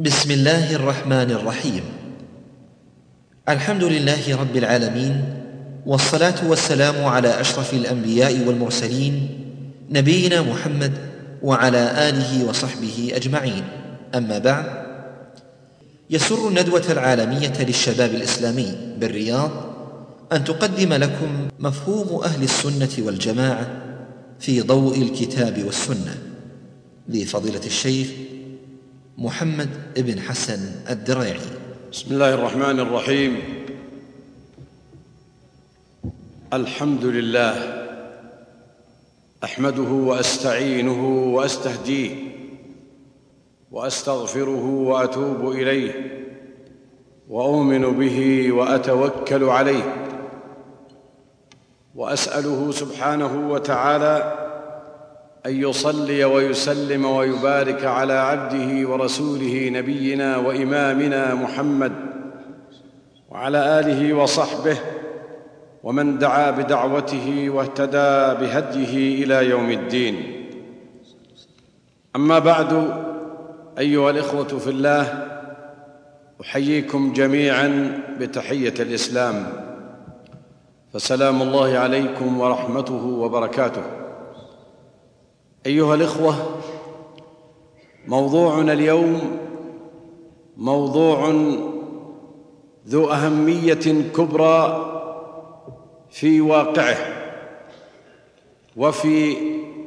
بسم الله الرحمن الرحيم الحمد لله رب العالمين والصلاه والسلام على اشرف الانبياء والمرسلين نبينا محمد وعلى اله وصحبه اجمعين اما بعد يسر الندوه العالميه للشباب الاسلامي بالرياض ان تقدم لكم مفهوم أهل السنة والجماعه في ضوء الكتاب والسنة لفضيله الشيخ محمد بن حسن الدريعي. بسم الله الرحمن الرحيم. الحمد لله أحمده وأستعينه وأستهديه وأستغفره وأتوب إليه وأؤمن به وأتوكل عليه وأسأله سبحانه وتعالى أن يصلي ويسلم ويبارك على عبده ورسوله نبينا وإمامنا محمد وعلى آله وصحبه ومن دعا بدعوته واهتدى بهديه إلى يوم الدين. أما بعد أيها الإخوة في الله أحييكم جميعا بتحية الإسلام. فسلام الله عليكم ورحمته وبركاته. أيها الإخوة موضوعنا اليوم موضوع ذو أهمية كبرى في واقعه وفي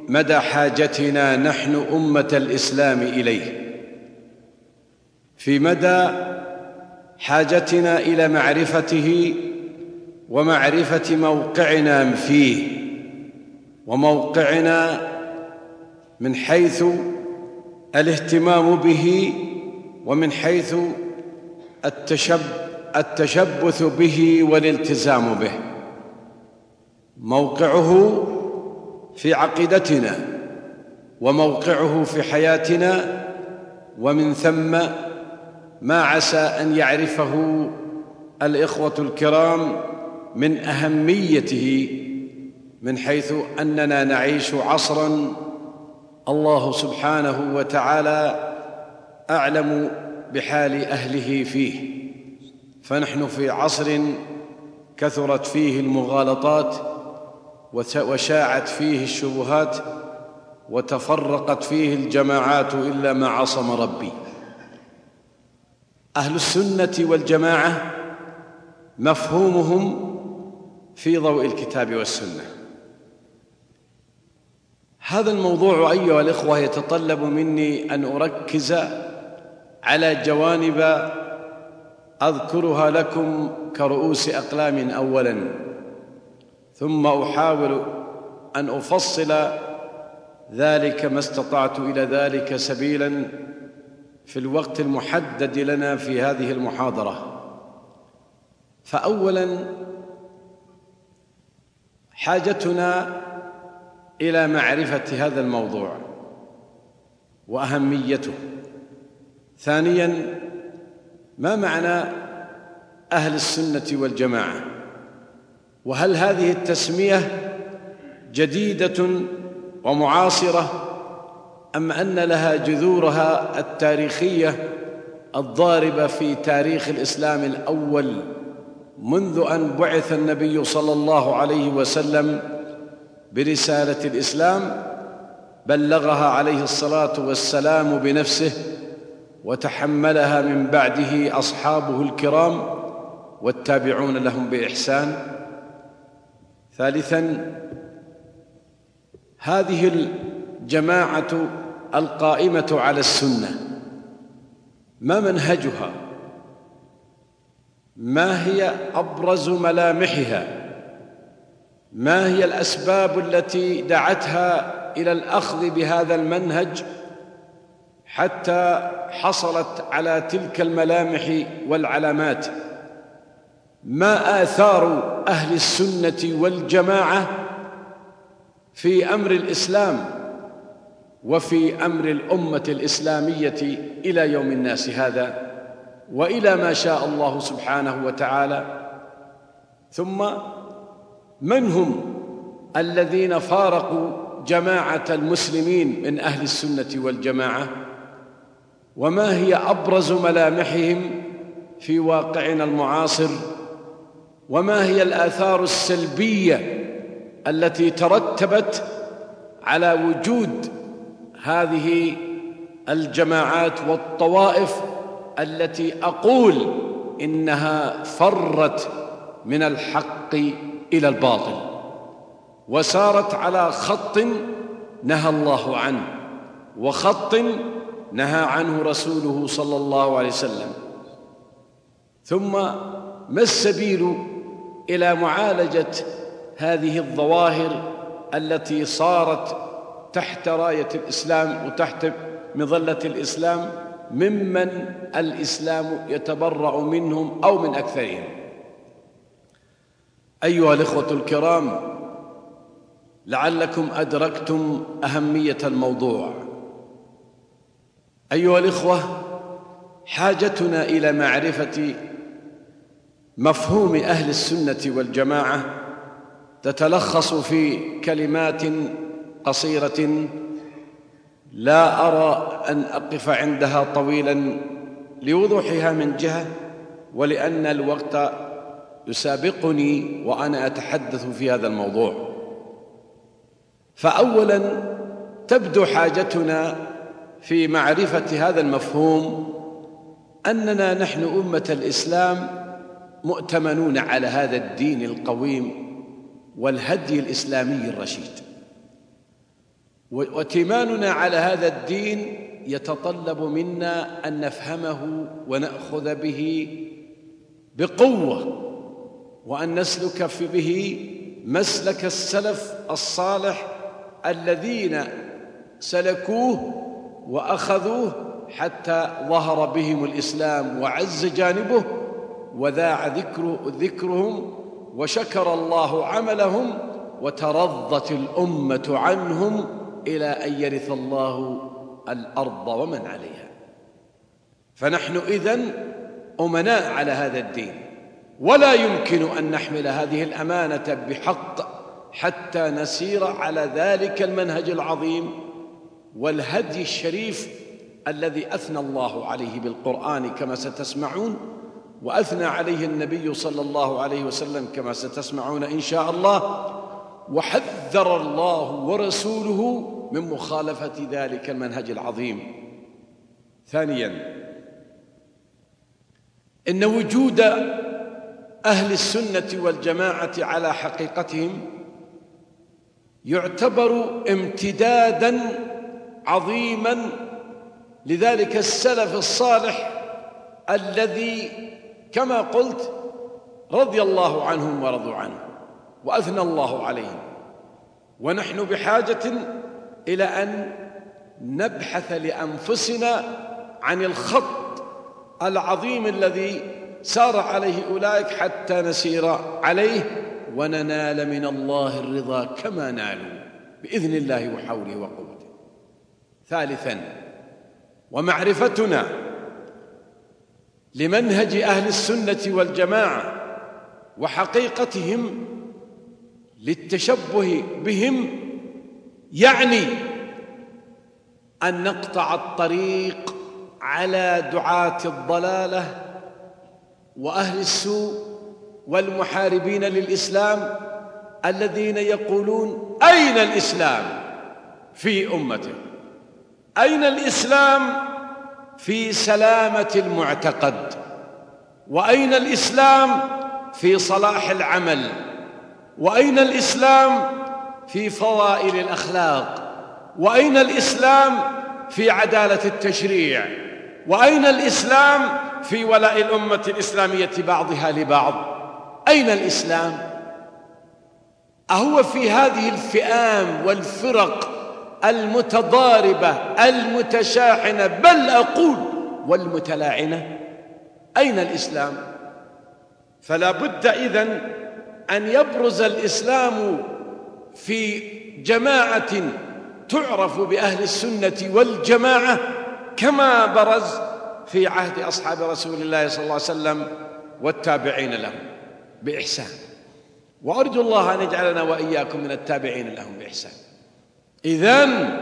مدى حاجتنا نحن أمة الإسلام إليه. في مدى حاجتنا إلى معرفته ومعرفة موقعنا فيه وموقعنا من حيث الاهتمام به ومن حيث التشب التشبث به والالتزام به. موقعه في عقيدتنا وموقعه في حياتنا ومن ثم ما عسى أن يعرفه الإخوة الكرام من أهميته من حيث أننا نعيش عصرا الله سبحانه وتعالى أعلم بحال أهله فيه. فنحن في عصر كثرت فيه المغالطات وشاعت فيه الشبهات وتفرقت فيه الجماعات إلا ما عصم ربي. أهل السنة والجماعة مفهومهم في ضوء الكتاب والسنة. هذا الموضوع أيها الإخوة يتطلب مني أن أركز على جوانب أذكرها لكم كرؤوس أقلام اولا ثم أحاول أن أفصل ذلك ما استطعت إلى ذلك سبيلا في الوقت المحدد لنا في هذه المحاضرة. فاولا حاجتنا إلى معرفة هذا الموضوع وأهميته. ثانيا ما معنى أهل السنة والجماعة؟ وهل هذه التسمية جديدة ومعاصرة أم أن لها جذورها التاريخية الضاربة في تاريخ الإسلام الأول منذ أن بعث النبي صلى الله عليه وسلم برسالة الإسلام بلغها عليه الصلاة والسلام بنفسه وتحملها من بعده أصحابه الكرام والتابعون لهم بإحسان. ثالثا هذه الجماعة القائمة على السنة ما منهجها؟ ما هي أبرز ملامحها؟ ما هي الأسباب التي دعتها إلى الأخذ بهذا المنهج حتى حصلت على تلك الملامح والعلامات؟ ما آثار أهل السنة والجماعة في أمر الإسلام وفي أمر الأمة الإسلامية إلى يوم الناس هذا وإلى ما شاء الله سبحانه وتعالى؟ ثم من هم الذين فارقوا جماعة المسلمين من أهل السنة والجماعة؟ وما هي أبرز ملامحهم في واقعنا المعاصر؟ وما هي الآثار السلبية التي ترتبت على وجود هذه الجماعات والطوائف التي أقول إنها فرت من الحق إلى الباطل. وسارت على خط نهى الله عنه وخط نهى عنه رسوله صلى الله عليه وسلم. ثم ما السبيل إلى معالجة هذه الظواهر التي صارت تحت راية الإسلام وتحت مظلة الإسلام؟ ممن الإسلام يتبرأ منهم أو من أكثرهم؟ أيها الإخوة الكرام لعلكم أدركتم أهمية الموضوع. أيها الإخوة حاجتنا إلى معرفة مفهوم أهل السنة والجماعة تتلخص في كلمات قصيرة لا أرى أن أقف عندها طويلا لوضوحها من جهة ولأن الوقت يسابقني وأنا أتحدث في هذا الموضوع. فاولا تبدو حاجتنا في معرفة هذا المفهوم أننا نحن أمة الإسلام مؤتمنون على هذا الدين القويم والهدي الإسلامي الرشيد. واتماننا على هذا الدين يتطلب منا أن نفهمه ونأخذ به بقوة وأن نسلك في به مسلك السلف الصالح الذين سلكوه وأخذوه حتى ظهر بهم الإسلام وعز جانبه وذاع ذكر ذكرهم وشكر الله عملهم وترضت الأمة عنهم إلى أن يرث الله الأرض ومن عليها. فنحن إذن أمناء على هذا الدين. ولا يمكن أن نحمل هذه الأمانة بحق حتى نسير على ذلك المنهج العظيم والهدي الشريف الذي أثنى الله عليه بالقرآن كما ستسمعون وأثنى عليه النبي صلى الله عليه وسلم كما ستسمعون إن شاء الله وحذر الله ورسوله من مخالفة ذلك المنهج العظيم. ثانيا إن وجود أهل السنة والجماعة على حقيقتهم يعتبر امتدادا عظيما لذلك السلف الصالح الذي كما قلت رضي الله عنهم ورضوا عنه وأثنى الله عليهم ونحن بحاجة إلى أن نبحث لأنفسنا عن الخط العظيم الذي سار عليه أولئك حتى نسير عليه وننال من الله الرضا كما نالوا بإذن الله وحوله وقوته. ثالثا ومعرفتنا لمنهج أهل السنة والجماعة وحقيقتهم للتشبه بهم يعني أن نقطع الطريق على دعاة الضلالة وأهل السوء والمحاربين للإسلام الذين يقولون أين الإسلام في أمته؟ أين الإسلام في سلامة المعتقد؟ وأين الإسلام في صلاح العمل؟ وأين الإسلام في فضائل الأخلاق؟ وأين الإسلام في عدالة التشريع؟ وأين الإسلام في ولاء الأمة الإسلامية بعضها لبعض؟ أين الإسلام؟ أهو في هذه الفئام والفرق المتضاربة المتشاحنة بل أقول والمتلاعنة. أين الإسلام؟ فلا بد إذن أن يبرز الإسلام في جماعة تعرف بأهل السنة والجماعة كما برز في عهد أصحاب رسول الله صلى الله عليه وسلم والتابعين لهم بإحسان. وأرجو الله أن يجعلنا وإياكم من التابعين لهم بإحسان. إذن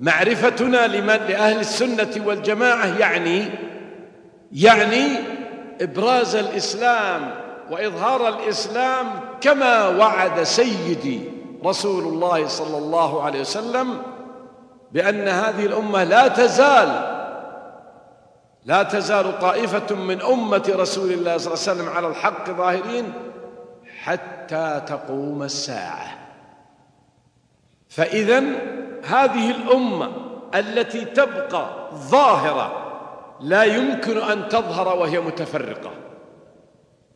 معرفتنا لمن لأهل السنة والجماعة يعني يعني إبراز الإسلام وإظهار الإسلام كما وعد سيدي رسول الله صلى الله عليه وسلم بأن هذه الأمة لا تزال لا تزال طائفة من أمة رسول الله صلى الله عليه وسلم على الحق ظاهرين حتى تقوم الساعة. فإذا هذه الأمة التي تبقى ظاهرة لا يمكن أن تظهر وهي متفرقة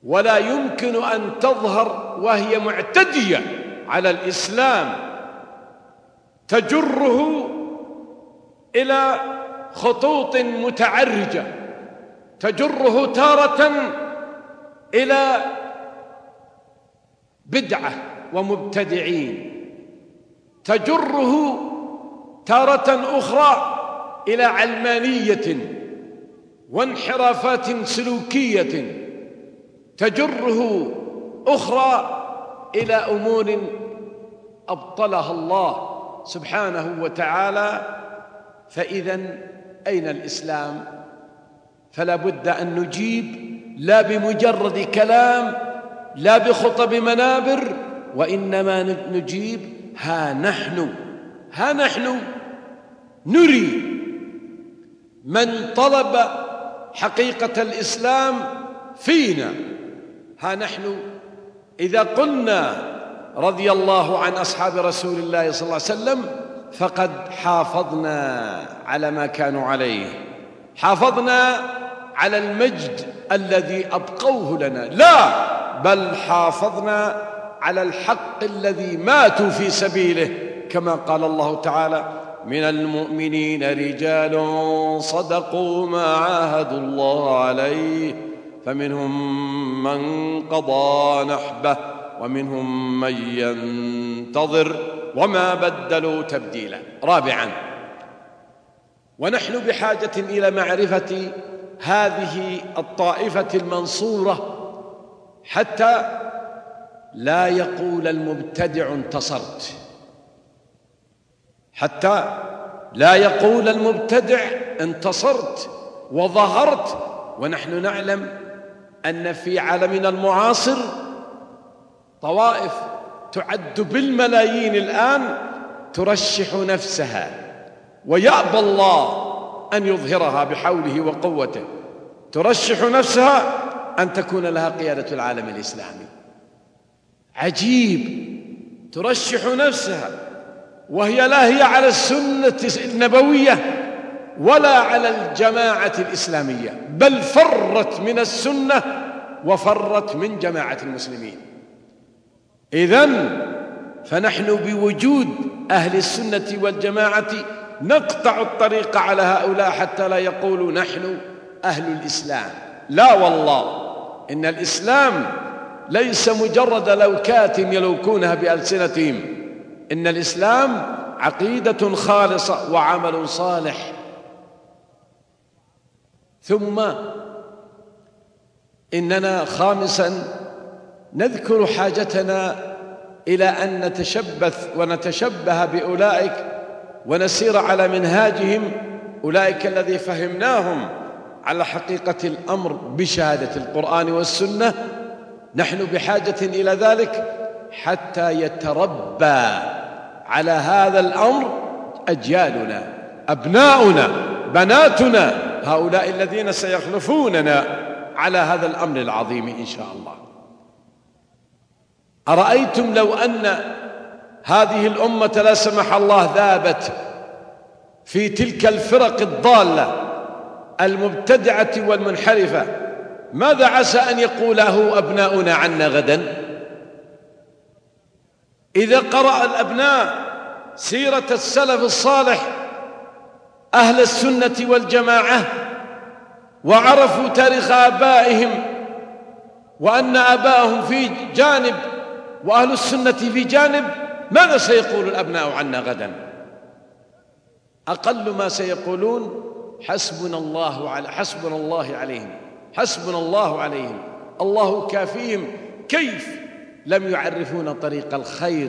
ولا يمكن أن تظهر وهي معتدية على الإسلام. تجره إلى خطوط متعرجة تجره تارة إلى بدعة ومبتدعين. تجره تارة أخرى إلى علمانية وانحرافات سلوكية. تجره أخرى إلى أمور أبطلها الله سبحانه وتعالى فإذا أين الإسلام؟ فلا بد أن نجيب لا بمجرد كلام لا بخطب منابر وإنما نجيب ها نحن ها نحن نري من طلب حقيقة الإسلام فينا. ها نحن. إذا قلنا رضي الله عن أصحاب رسول الله صلى الله عليه وسلم فقد حافظنا على ما كانوا عليه. حافظنا على المجد الذي أبقوه لنا. لا بل حافظنا على الحق الذي ماتوا في سبيله. كما قال الله تعالى من المؤمنين رجال صدقوا ما عاهدوا الله عليه فمنهم من قضى نحبه ومنهم من ينتظر وما بدلوا تبديلا. رابعا ونحن بحاجة إلى معرفة هذه الطائفة المنصورة حتى لا يقول المبتدع انتصرت. حتى لا يقول المبتدع انتصرت وظهرت. ونحن نعلم أن في عالمنا المعاصر طوائف تعد بالملايين الآن ترشح نفسها ويأبى الله أن يظهرها بحوله وقوته. ترشح نفسها أن تكون لها قيادة العالم الإسلامي. عجيب. ترشح نفسها وهي لا هي على السنة النبوية ولا على الجماعة الإسلامية بل فرت من السنة وفرت من جماعة المسلمين. إذن فنحن بوجود أهل السنة والجماعة نقطع الطريق على هؤلاء حتى لا يقولوا نحن أهل الإسلام. لا والله إن الإسلام ليس مجرد لوكات يلوكونها بألسنتهم. إن الإسلام عقيدة خالصة وعمل صالح. ثم إننا خامسا نذكر حاجتنا إلى أن نتشبث ونتشبه بأولئك ونسير على منهاجهم أولئك الذي فهمناهم على حقيقة الأمر بشهادة القرآن والسنة. نحن بحاجة إلى ذلك حتى يتربى على هذا الأمر أجيالنا أبناؤنا بناتنا هؤلاء الذين سيخلفوننا على هذا الأمر العظيم إن شاء الله. أرأيتم لو أن هذه الأمة لا سمح الله ذابت في تلك الفرق الضالة المبتدعة والمنحرفة ماذا عسى أن يقوله أبناؤنا عنا غدا؟ إذا قرأ الأبناء سيرة السلف الصالح أهل السنة والجماعة وعرفوا تاريخ آبائهم وأن آباءهم في جانب وأهل السنة في جانب ماذا سيقول الأبناء عنا غدا؟ أقل ما سيقولون حسبنا الله على حسبنا الله عليهم. حسبنا الله عليهم. الله كافيهم. كيف لم يعرفون طريق الخير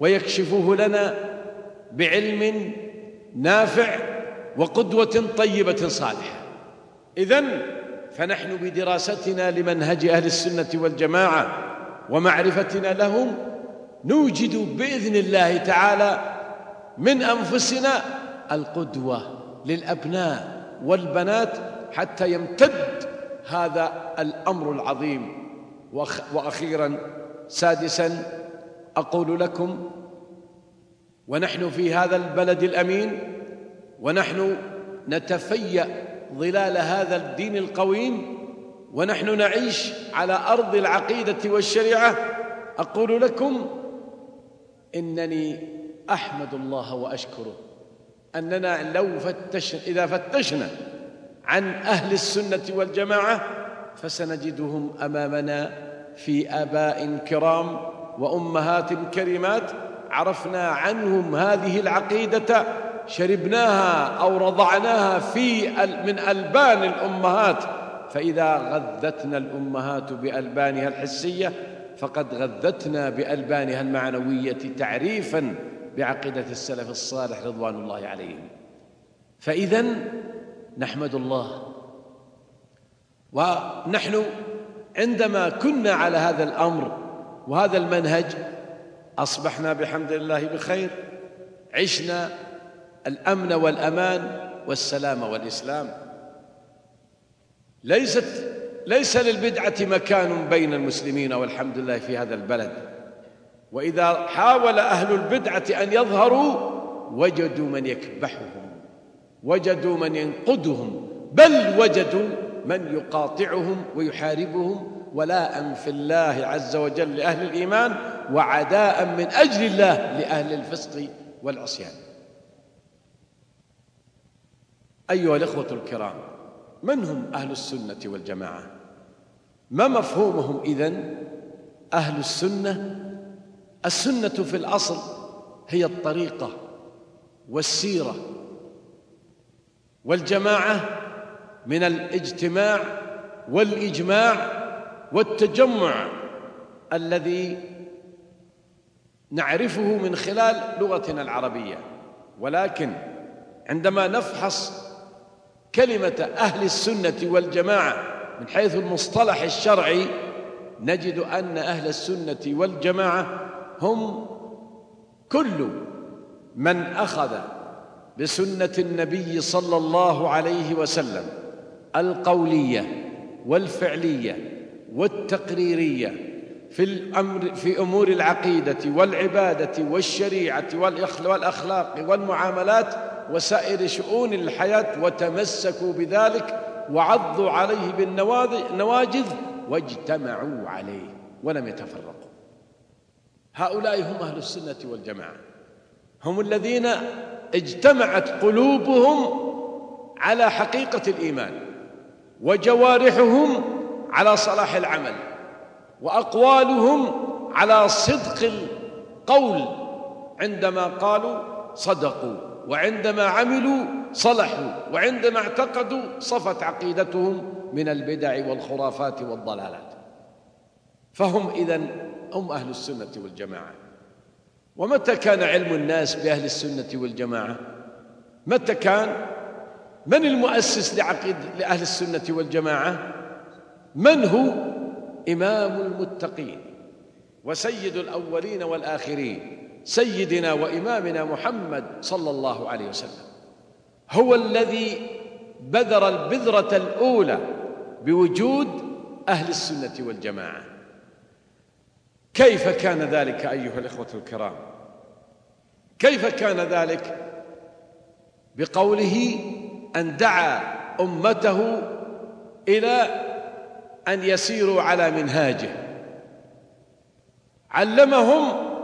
ويكشفوه لنا بعلم نافع وقدوة طيبة صالحة. إذن فنحن بدراستنا لمنهج أهل السنة والجماعة ومعرفتنا لهم نوجد بإذن الله تعالى من أنفسنا القدوة للأبناء والبنات حتى يمتد هذا الأمر العظيم. وأخيرا سادسا أقول لكم ونحن في هذا البلد الأمين ونحن نتفيأ ظلال هذا الدين القويم ونحن نعيش على أرض العقيدة والشريعة. أقول لكم إنني أحمد الله وأشكره أننا لو فتشنا إذا فتشنا عن أهل السنة والجماعة فسنجدهم أمامنا في آباء كرام وأمهات كريمات. عرفنا عنهم هذه العقيدة شربناها أو رضعناها في من ألبان الأمهات. فإذا غذتنا الأمهات بألبانها الحسية فقد غذتنا بألبانها المعنوية تعريفا بعقيدة السلف الصالح رضوان الله عليهم. فإذا نحمد الله. ونحن عندما كنا على هذا الأمر وهذا المنهج أصبحنا بحمد الله بخير عشنا الأمن والأمان والسلام والإسلام. ليست ليس للبدعة مكان بين المسلمين والحمد لله في هذا البلد. وإذا حاول أهل البدعة أن يظهروا وجدوا من يكبحهم وجدوا من ينقدهم بل وجدوا من يقاطعهم ويحاربهم. ولاء في الله عز وجل لأهل الإيمان وعداء من أجل الله لأهل الفسق والعصيان. أيها الإخوة الكرام من هم أهل السنة والجماعة؟ ما مفهومهم إذن؟ أهل السنة؟ السنة في الأصل هي الطريقة والسيرة. والجماعة من الاجتماع والإجماع والتجمع الذي نعرفه من خلال لغتنا العربية. ولكن عندما نفحص كلمة أهل السنة والجماعة من حيث المصطلح الشرعي نجد أن أهل السنة والجماعة هم كل من أخذ بسنة النبي صلى الله عليه وسلم القولية والفعلية والتقريرية في الأمر في أمور العقيدة والعبادة والشريعة والأخلاق والمعاملات وسائر شؤون الحياة وتمسكوا بذلك وعضوا عليه بالنواجذ واجتمعوا عليه ولم يتفرقوا. هؤلاء هم أهل السنة والجماعة. هم الذين اجتمعت قلوبهم على حقيقة الإيمان وجوارحهم على صلاح العمل وأقوالهم على صدق القول عندما قالوا صدقوا. وعندما عملوا صلحوا وعندما اعتقدوا صفت عقيدتهم من البدع والخرافات والضلالات. فهم إذن هم أهل السنة والجماعة. ومتى كان علم الناس بأهل السنة والجماعة؟ متى كان؟ من المؤسس لعقيد لأهل السنة والجماعة؟ من هو؟ إمام المتقين وسيد الأولين والآخرين. سيدنا وإمامنا محمد صلى الله عليه وسلم. هو الذي بذر البذرة الأولى بوجود أهل السنة والجماعة. كيف كان ذلك أيها الإخوة الكرام؟ كيف كان ذلك؟ بقوله أن دعا أمته إلى أن يسيروا على منهاجه. علمهم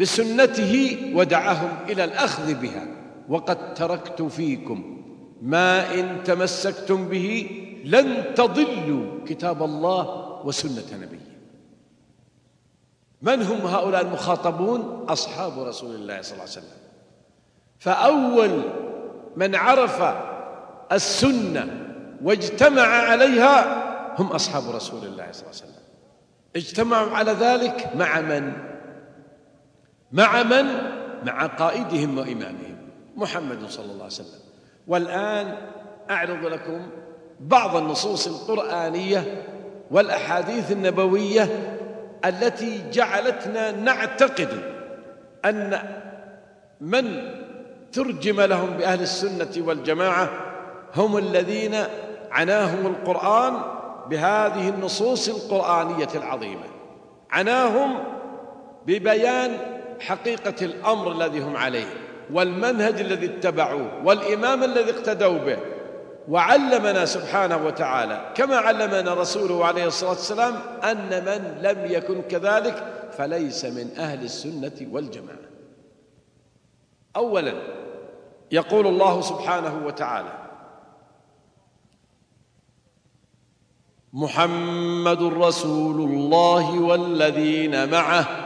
بسنته ودعاهم إلى الأخذ بها. وقد تركت فيكم ما إن تمسكتم به لن تضلوا كتاب الله وسنة نبيه. من هم هؤلاء المخاطبون؟ أصحاب رسول الله صلى الله عليه وسلم. فأول من عرف السنة واجتمع عليها هم أصحاب رسول الله صلى الله عليه وسلم. اجتمعوا على ذلك مع من؟ مع من؟ مع قائدهم وإمامهم محمد صلى الله عليه وسلم والآن أعرض لكم بعض النصوص القرآنية والأحاديث النبوية التي جعلتنا نعتقد أن من ترجم لهم بأهل السنة والجماعة هم الذين عناهم القرآن بهذه النصوص القرآنية العظيمة عناهم ببيان حقيقة الأمر الذي هم عليه والمنهج الذي اتبعوه والإمام الذي اقتدوا به وعلمنا سبحانه وتعالى كما علمنا رسوله عليه الصلاة والسلام أن من لم يكن كذلك فليس من أهل السنة والجماعة. أولا يقول الله سبحانه وتعالى محمد رسول الله والذين معه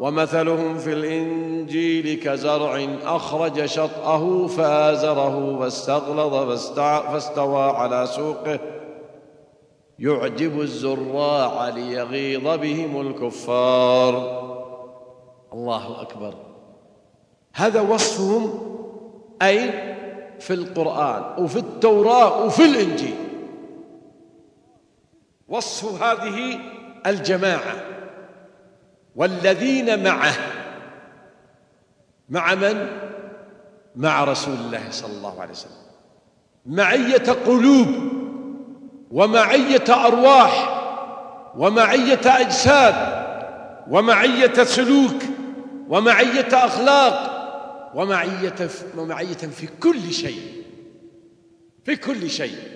ومثلهم في الإنجيل كزرع أخرج شطأه فآزره فاستغلظ فاستوى على سوقه. يعجب الزراع ليغيظ بهم الكفار. الله أكبر. هذا وصفهم أي في القرآن وفي التوراة وفي الإنجيل. وصف هذه الجماعة. والذين معه مع من؟ مع رسول الله صلى الله عليه وسلم. معية قلوب ومعية أرواح ومعية أجساد ومعية سلوك ومعية أخلاق ومعية ومعية في كل شيء في كل شيء.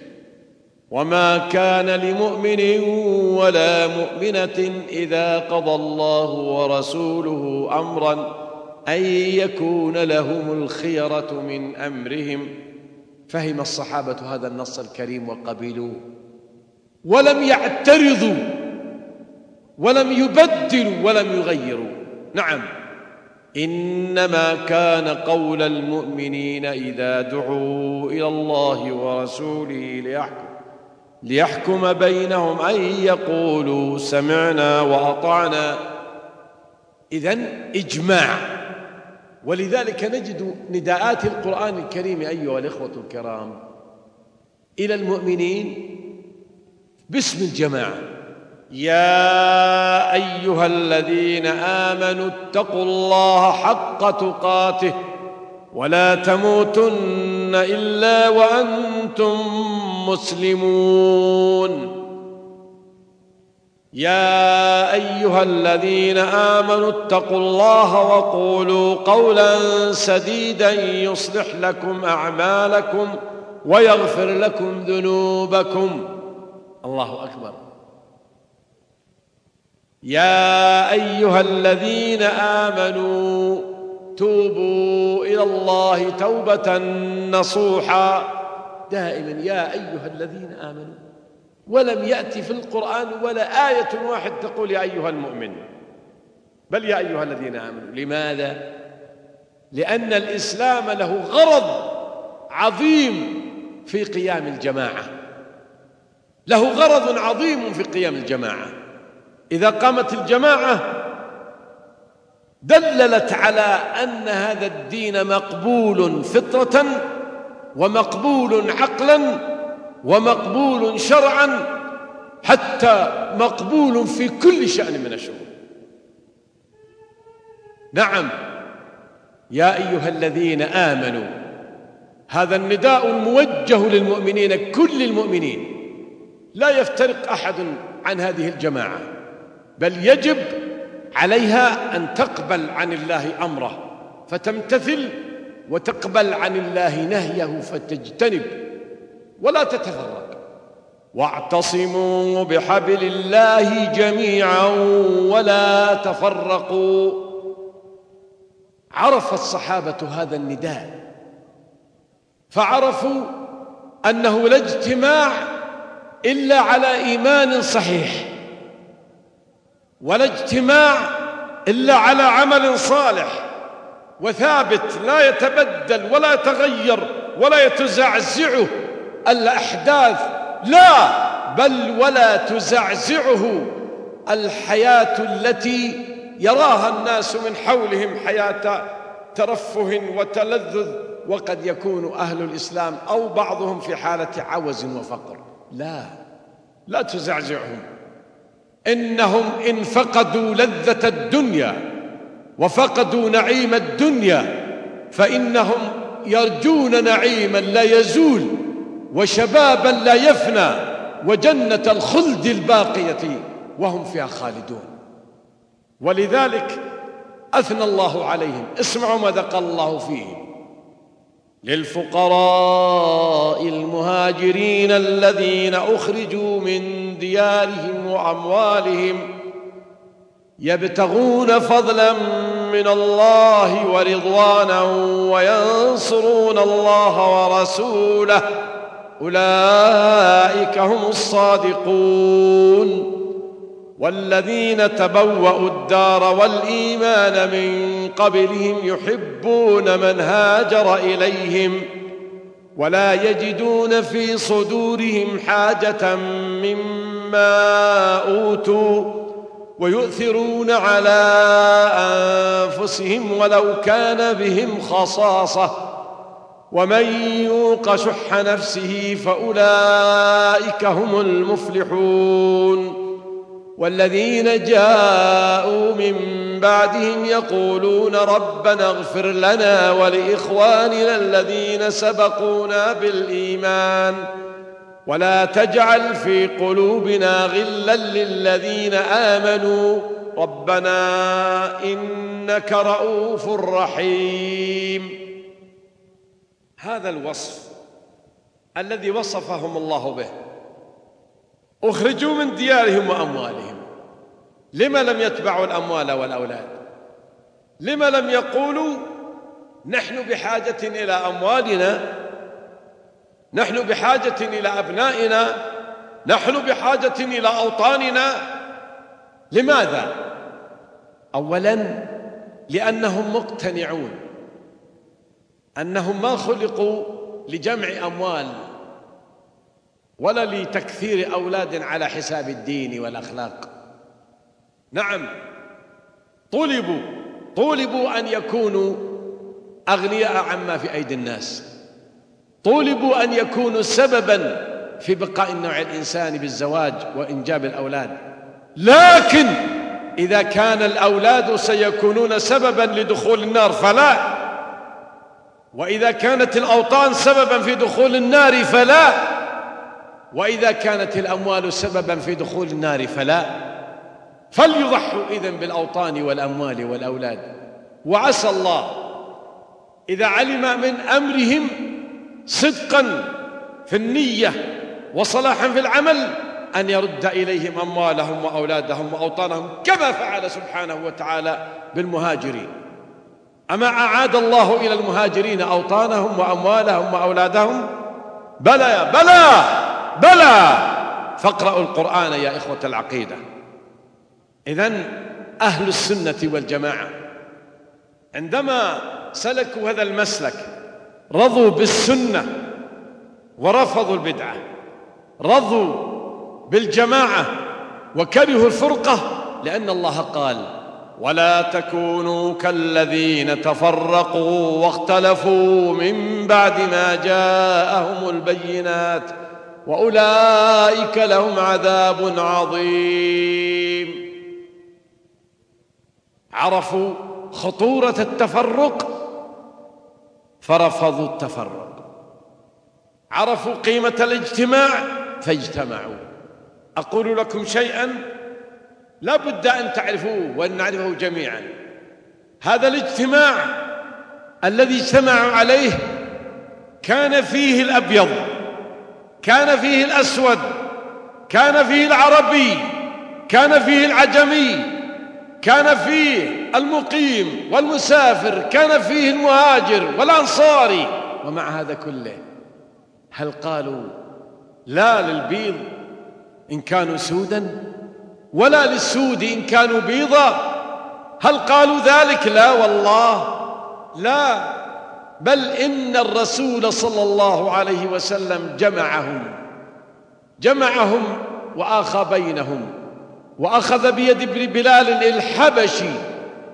وما كان لمؤمن ولا مؤمنه اذا قضى الله ورسوله امرا ان يكون لهم الخيره من امرهم فهم الصحابه هذا النص الكريم وقبلوه ولم يعترضوا ولم يبدلوا ولم يغيروا نعم إنما كان قول المؤمنين إذا دعوا إلى الله ورسوله ليحكم ليحكم بينهم أن يقولوا سمعنا وأطعنا. اذا إجماع. ولذلك نجد نداءات القرآن الكريم أيها الإخوة الكرام إلى المؤمنين باسم الجماعة. يا أيها الذين آمنوا اتقوا الله حق تقاته ولا تموتن إلا وأنتم مسلمون. يا أيها الذين آمنوا اتقوا الله وقولوا قولا سديدا يصلح لكم أعمالكم ويغفر لكم ذنوبكم. الله أكبر. يا أيها الذين آمنوا توبوا إلى الله توبة نصوحا. دائما يا أيها الذين آمنوا ولم يأتي في القرآن ولا آية واحد تقول يا أيها المؤمن. بل يا أيها الذين آمنوا. لماذا؟ لأن الإسلام له غرض عظيم في قيام الجماعة. له غرض عظيم في قيام الجماعة. إذا قامت الجماعة دللت على أن هذا الدين مقبول فطرة ومقبول عقلا ومقبول شرعا حتى مقبول في كل شأن من الشؤون. نعم يا أيها الذين آمنوا هذا النداء موجه للمؤمنين كل المؤمنين. لا يفترق أحد عن هذه الجماعة بل يجب عليها أن تقبل عن الله أمره فتمتثل وتقبل عن الله نهيه فتجتنب ولا تتفرق. واعتصموا بحبل الله جميعا ولا تفرقوا. عرف الصحابة هذا النداء فعرفوا أنه لا اجتماع إلا على إيمان صحيح ولا اجتماع إلا على عمل صالح. وثابت لا يتبدل ولا يتغير ولا يتزعزعه الأحداث لا بل ولا تزعزعه الحياة التي يراها الناس من حولهم حياة ترفه وتلذذ وقد يكون أهل الإسلام أو بعضهم في حالة عوز وفقر. لا لا تزعزعهم. إنهم إن فقدوا لذة الدنيا وفقدوا نعيم الدنيا فإنهم يرجون نعيما لا يزول وشبابا لا يفنى وجنة الخلد الباقية وهم فيها خالدون. ولذلك أثنى الله عليهم. اسمعوا ماذا قال الله فيهم. للفقراء المهاجرين الذين أخرجوا من ديارهم وأموالهم يبتغون فضلا من الله ورضوانا وينصرون الله ورسوله. أولئك هم الصادقون. والذين تبوأوا الدار والإيمان من قبلهم يحبون من هاجر إليهم ولا يجدون في صدورهم حاجة مما أوتوا. ويؤثرون على أنفسهم ولو كان بهم خصاصة. ومن يوق شح نفسه فأولئك هم المفلحون. والذين جاءوا من بعدهم يقولون ربنا اغفر لنا ولإخواننا الذين سبقونا بالإيمان. ولا تجعل في قلوبنا غلا للذين آمنوا. ربنا إنك رؤوف رحيم. هذا الوصف الذي وصفهم الله به. أخرجوا من ديارهم وأموالهم. لما لم يتبعوا الأموال والأولاد؟ لما لم يقولوا نحن بحاجة إلى أموالنا نحن بحاجة إلى أبنائنا نحن بحاجة إلى أوطاننا. لماذا؟ أولا لأنهم مقتنعون أنهم ما خلقوا لجمع أموال ولا لتكثير أولاد على حساب الدين والأخلاق. نعم طلبوا طلبوا أن يكونوا أغنياء عما في أيدي الناس. طلبوا أن يكونوا سببا في بقاء النوع الإنساني بالزواج وإنجاب الأولاد. لكن إذا كان الأولاد سيكونون سببا لدخول النار فلا. وإذا كانت الأوطان سببا في دخول النار فلا. وإذا كانت الأموال سببا في دخول النار فلا. فليضحوا إذن بالأوطان والأموال والأولاد. وعسى الله إذا علم من أمرهم صدقا في النية وصلاحا في العمل أن يرد إليهم أموالهم وأولادهم وأوطانهم كما فعل سبحانه وتعالى بالمهاجرين. أما أعاد الله إلى المهاجرين أوطانهم وأموالهم وأولادهم؟ بلى بلى بلى. فاقرأوا القرآن يا إخوة العقيدة. إذن أهل السنة والجماعة عندما سلكوا هذا المسلك رضوا بالسنة ورفضوا البدعة رضوا بالجماعة وكرهوا الفرقة لأن الله قال ولا تكونوا كالذين تفرقوا واختلفوا من بعد ما جاءهم البينات وأولئك لهم عذاب عظيم. عرفوا خطورة التفرق؟ فرفضوا التفرق. عرفوا قيمة الاجتماع فاجتمعوا. أقول لكم شيئا لا بد أن تعرفوه وأن نعرفه جميعا. هذا الاجتماع الذي اجتمعوا عليه كان فيه الأبيض كان فيه الأسود كان فيه العربي كان فيه العجمي كان فيه المقيم والمسافر كان فيه المهاجر والأنصاري. ومع هذا كله هل قالوا لا للبيض إن كانوا سودا؟ ولا للسود إن كانوا بيضا؟ هل قالوا ذلك؟ لا والله لا. بل إن الرسول صلى الله عليه وسلم جمعهم جمعهم وآخى بينهم. وأخذ بيد ابن بلال الحبشي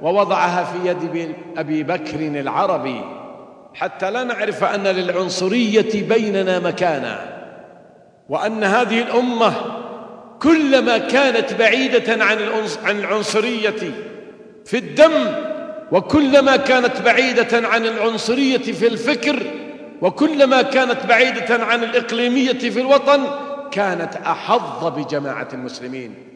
ووضعها في يد أبي بكر العربي. حتى لا نعرف أن للعنصرية بيننا مكانا وأن هذه الأمة كلما كانت بعيدة عن العنصرية في الدم وكلما كانت بعيدة عن العنصرية في الفكر وكلما كانت بعيدة عن الإقليمية في الوطن كانت أحظ بجماعة المسلمين.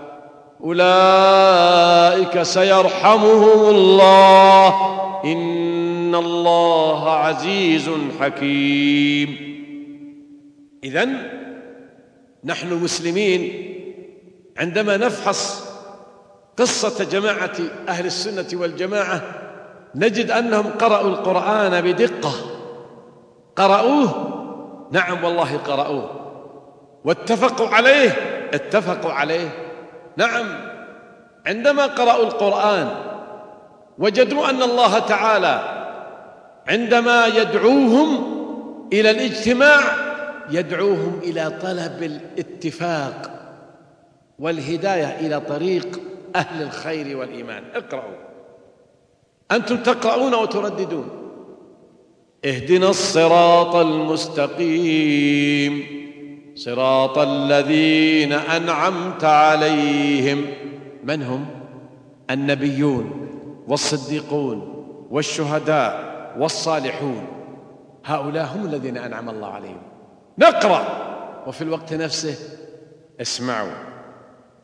أولئك سيرحمهم الله. إن الله عزيز حكيم. إذن نحن مسلمين عندما نفحص قصة جماعة أهل السنة والجماعة نجد أنهم قرأوا القرآن بدقة. قرأوه؟ نعم والله قرأوه. واتفقوا عليه؟ اتفقوا عليه. نعم. عندما قرأوا القرآن وجدوا أن الله تعالى عندما يدعوهم إلى الاجتماع يدعوهم إلى طلب الاتفاق والهداية إلى طريق أهل الخير والإيمان. اقرأوا. أنتم تقرؤون وترددون. اهدنا الصراط المستقيم. صراط الذين أنعمت عليهم. من هم؟ النبيون والصديقون والشهداء والصالحون. هؤلاء هم الذين أنعم الله عليهم. نقرأ! وفي الوقت نفسه اسمعوا.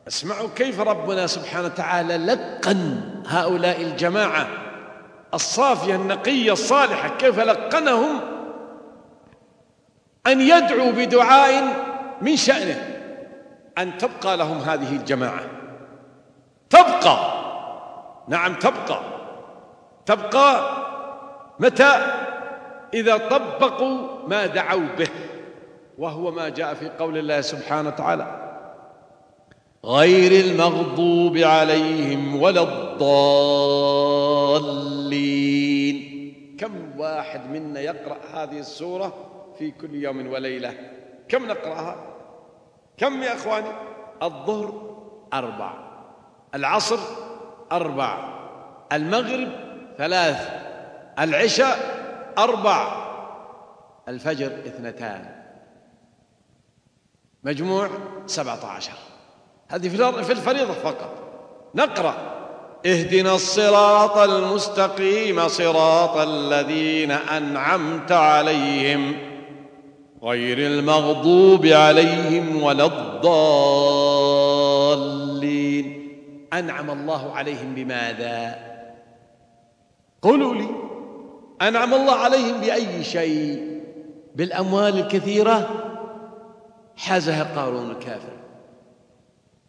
اسمعوا كيف ربنا سبحانه وتعالى لقن هؤلاء الجماعة. الصافية النقية الصالحة كيف لقنهم؟ أن يدعوا بدعاء من شأنه. أن تبقى لهم هذه الجماعة. تبقى. نعم تبقى. تبقى متى؟ إذا طبقوا ما دعوا به. وهو ما جاء في قول الله سبحانه وتعالى غير المغضوب عليهم ولا الضالين. كم واحد منا يقرأ هذه السورة في كل يوم وليلة. كم نقرأها؟ كم يا أخواني؟ الظهر أربع العصر أربع المغرب ثلاث العشاء أربع الفجر اثنتان. مجموع سبعة عشر هذه في الفريضة فقط. نقرأ. اهدنا الصراط المستقيم صراط الذين أنعمت عليهم. غير المغضوب عليهم ولا الضالين. أنعم الله عليهم بماذا؟ قولوا لي أنعم الله عليهم بأي شيء؟ بالأموال الكثيرة؟ حازها قارون الكافر.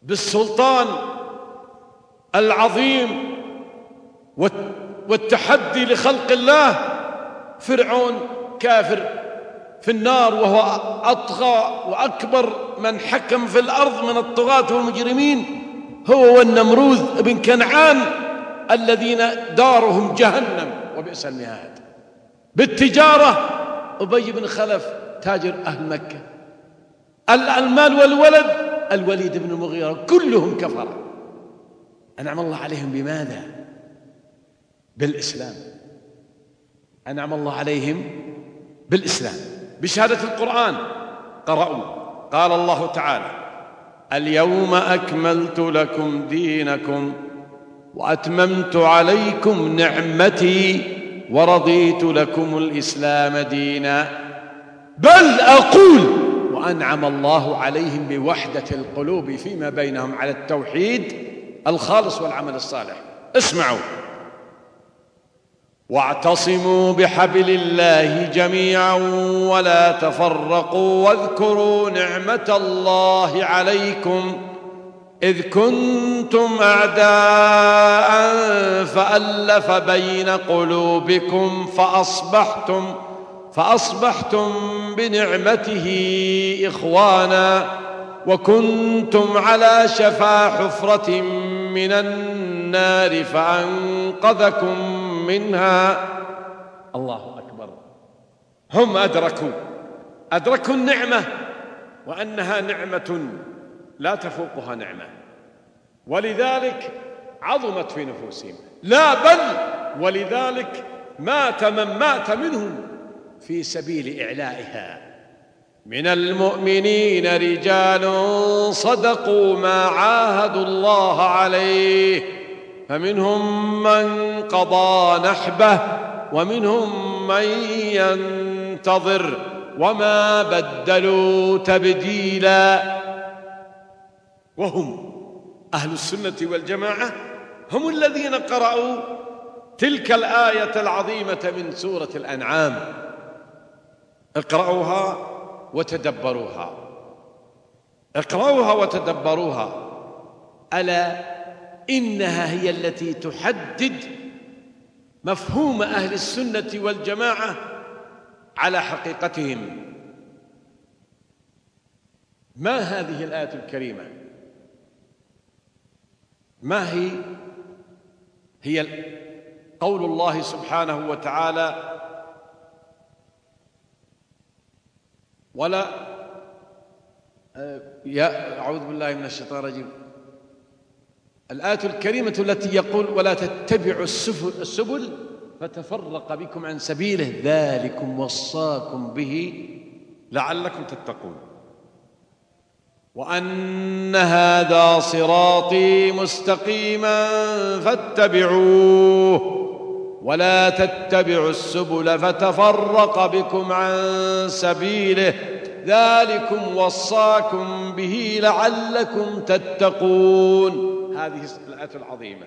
بالسلطان العظيم والتحدي لخلق الله فرعون كافر في النار وهو أطغى وأكبر من حكم في الأرض من الطغاة والمجرمين هو والنمروذ بن كنعان الذين دارهم جهنم وبئس المهاد. بالتجارة أبي بن خلف تاجر أهل مكة. المال والولد الوليد بن المغيرة كلهم كفر. أنعم الله عليهم بماذا؟ بالإسلام. أنعم الله عليهم بالإسلام. بشهادة القرآن. قرأوا. قال الله تعالى اليوم أكملت لكم دينكم وأتممت عليكم نعمتي ورضيت لكم الإسلام دينا. بل أقول وأنعم الله عليهم بوحدة القلوب فيما بينهم على التوحيد الخالص والعمل الصالح. اسمعوا. واعتصموا بحبل الله جميعا ولا تفرقوا واذكروا نعمة الله عليكم إذ كنتم أعداء فألف بين قلوبكم فأصبحتم فأصبحتم بنعمته إخوانا وكنتم على شفا حفرة من النار فأنقذكم منها الله أكبر. هم أدركوا أدركوا النعمة وأنها نعمة لا تفوقها نعمة. ولذلك عظمت في نفوسهم. لا بل ولذلك مات من مات منهم في سبيل إعلائها. من المؤمنين رجال صدقوا ما عاهدوا الله عليه. فمنهم من قضى نحبه ومنهم من ينتظر وما بدلوا تبديلا. وهم أهل السنة والجماعة هم الذين قرأوا تلك الآية العظيمة من سورة الأنعام. اقرأوها وتدبروها. اقرأوها وتدبروها. ألا إنها هي التي تحدد مفهوم أهل السنة والجماعة على حقيقتهم. ما هذه الآية الكريمة؟ ما هي؟ هي قول الله سبحانه وتعالى ولا يا أعوذ بالله من الشيطان الرجيم. الآية الكريمة التي يقول ولا تتبعوا السبل, فتفرق بكم عن سبيله. ذلكم وصاكم به لعلكم تتقون. وأن هذا صراطي مستقيما فاتبعوه. ولا تتبعوا السبل فتفرق بكم عن سبيله. ذلكم وصاكم به لعلكم تتقون. هذه الآية العظيمة.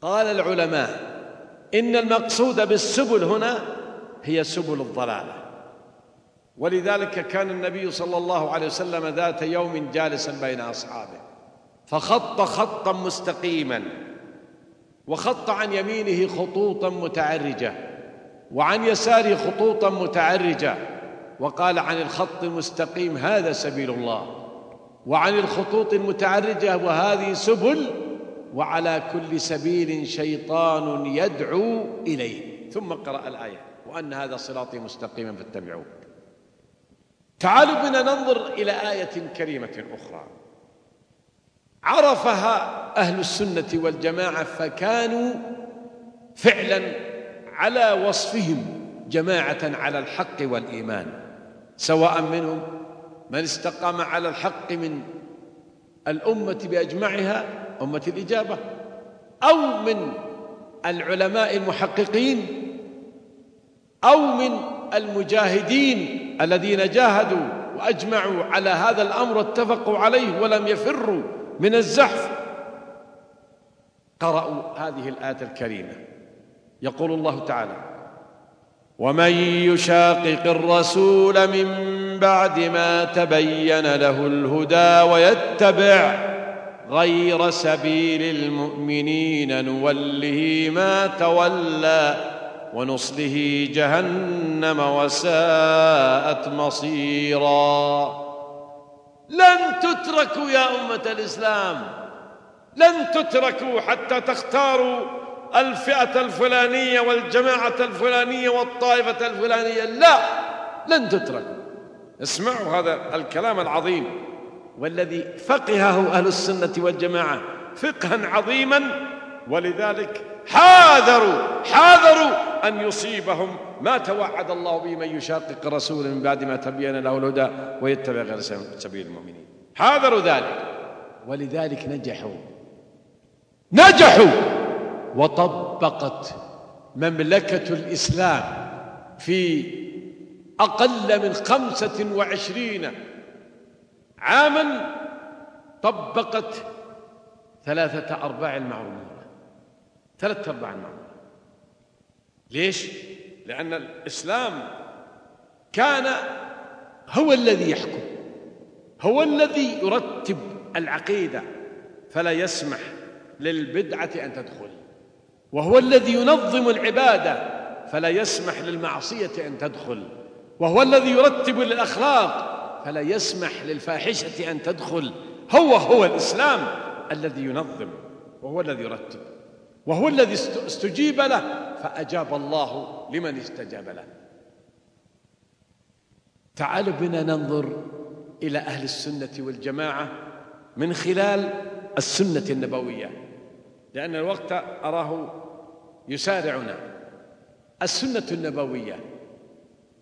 قال العلماء إن المقصود بالسبل هنا هي سبل الضلالة. ولذلك كان النبي صلى الله عليه وسلم ذات يوم جالسا بين أصحابه فخط خطا مستقيما وخط عن يمينه خطوطا متعرجة وعن يساره خطوطا متعرجة وقال عن الخط المستقيم هذا سبيل الله. وعن الخطوط المتعرجة وهذه سبل وعلى كل سبيل شيطان يدعو إليه. ثم قرأ الآية. وأن هذا صراطي مستقيما فاتبعوه. تعالوا بنا ننظر إلى آية كريمة أخرى. عرفها أهل السنة والجماعة فكانوا فعلا على وصفهم جماعة على الحق والإيمان سواء منهم من استقام على الحق من الأمة بأجمعها أمة الإجابة أو من العلماء المحققين أو من المجاهدين الذين جاهدوا وأجمعوا على هذا الأمر واتفقوا عليه ولم يفروا من الزحف. قرأوا هذه الآية الكريمة. يقول الله تعالى ومن يشاقق الرسول من بعد ما تبين له الهدى ويتبع غير سبيل المؤمنين نوله ما تولى ونصله جهنم وساءت مصيرا. لن تتركوا يا أمة الإسلام لن تتركوا حتى تختاروا الفئة الفلانية والجماعة الفلانية والطائفة الفلانية لا لن تتركوا. اسمعوا هذا الكلام العظيم. والذي فقهه أهل السنة والجماعة فقها عظيما ولذلك حاذروا حاذروا أن يصيبهم ما توعد الله به من يشاقق الرسول من بعد ما تبين له الهدى ويتبع غير سبيل المؤمنين. حاذروا ذلك. ولذلك نجحوا. نجحوا! وطبقت مملكة الإسلام في أقل من خمسة وعشرين عاما طبقت ثلاثة أرباع المعلومات. ثلاثة أرباع المعمورة ليش؟ لأن الإسلام كان هو الذي يحكم هو الذي يرتب العقيدة فلا يسمح للبدعة أن تدخل. وهو الذي ينظم العبادة فلا يسمح للمعصية أن تدخل. وهو الذي يرتب للأخلاق فلا يسمح للفاحشة أن تدخل. هو هو الإسلام الذي ينظم وهو الذي يرتب. وهو الذي استجيب له فأجاب الله لمن استجاب له. تعالوا بنا ننظر إلى أهل السنة والجماعة من خلال السنة النبوية لأن الوقت أراه يسارعنا. السنة النبوية.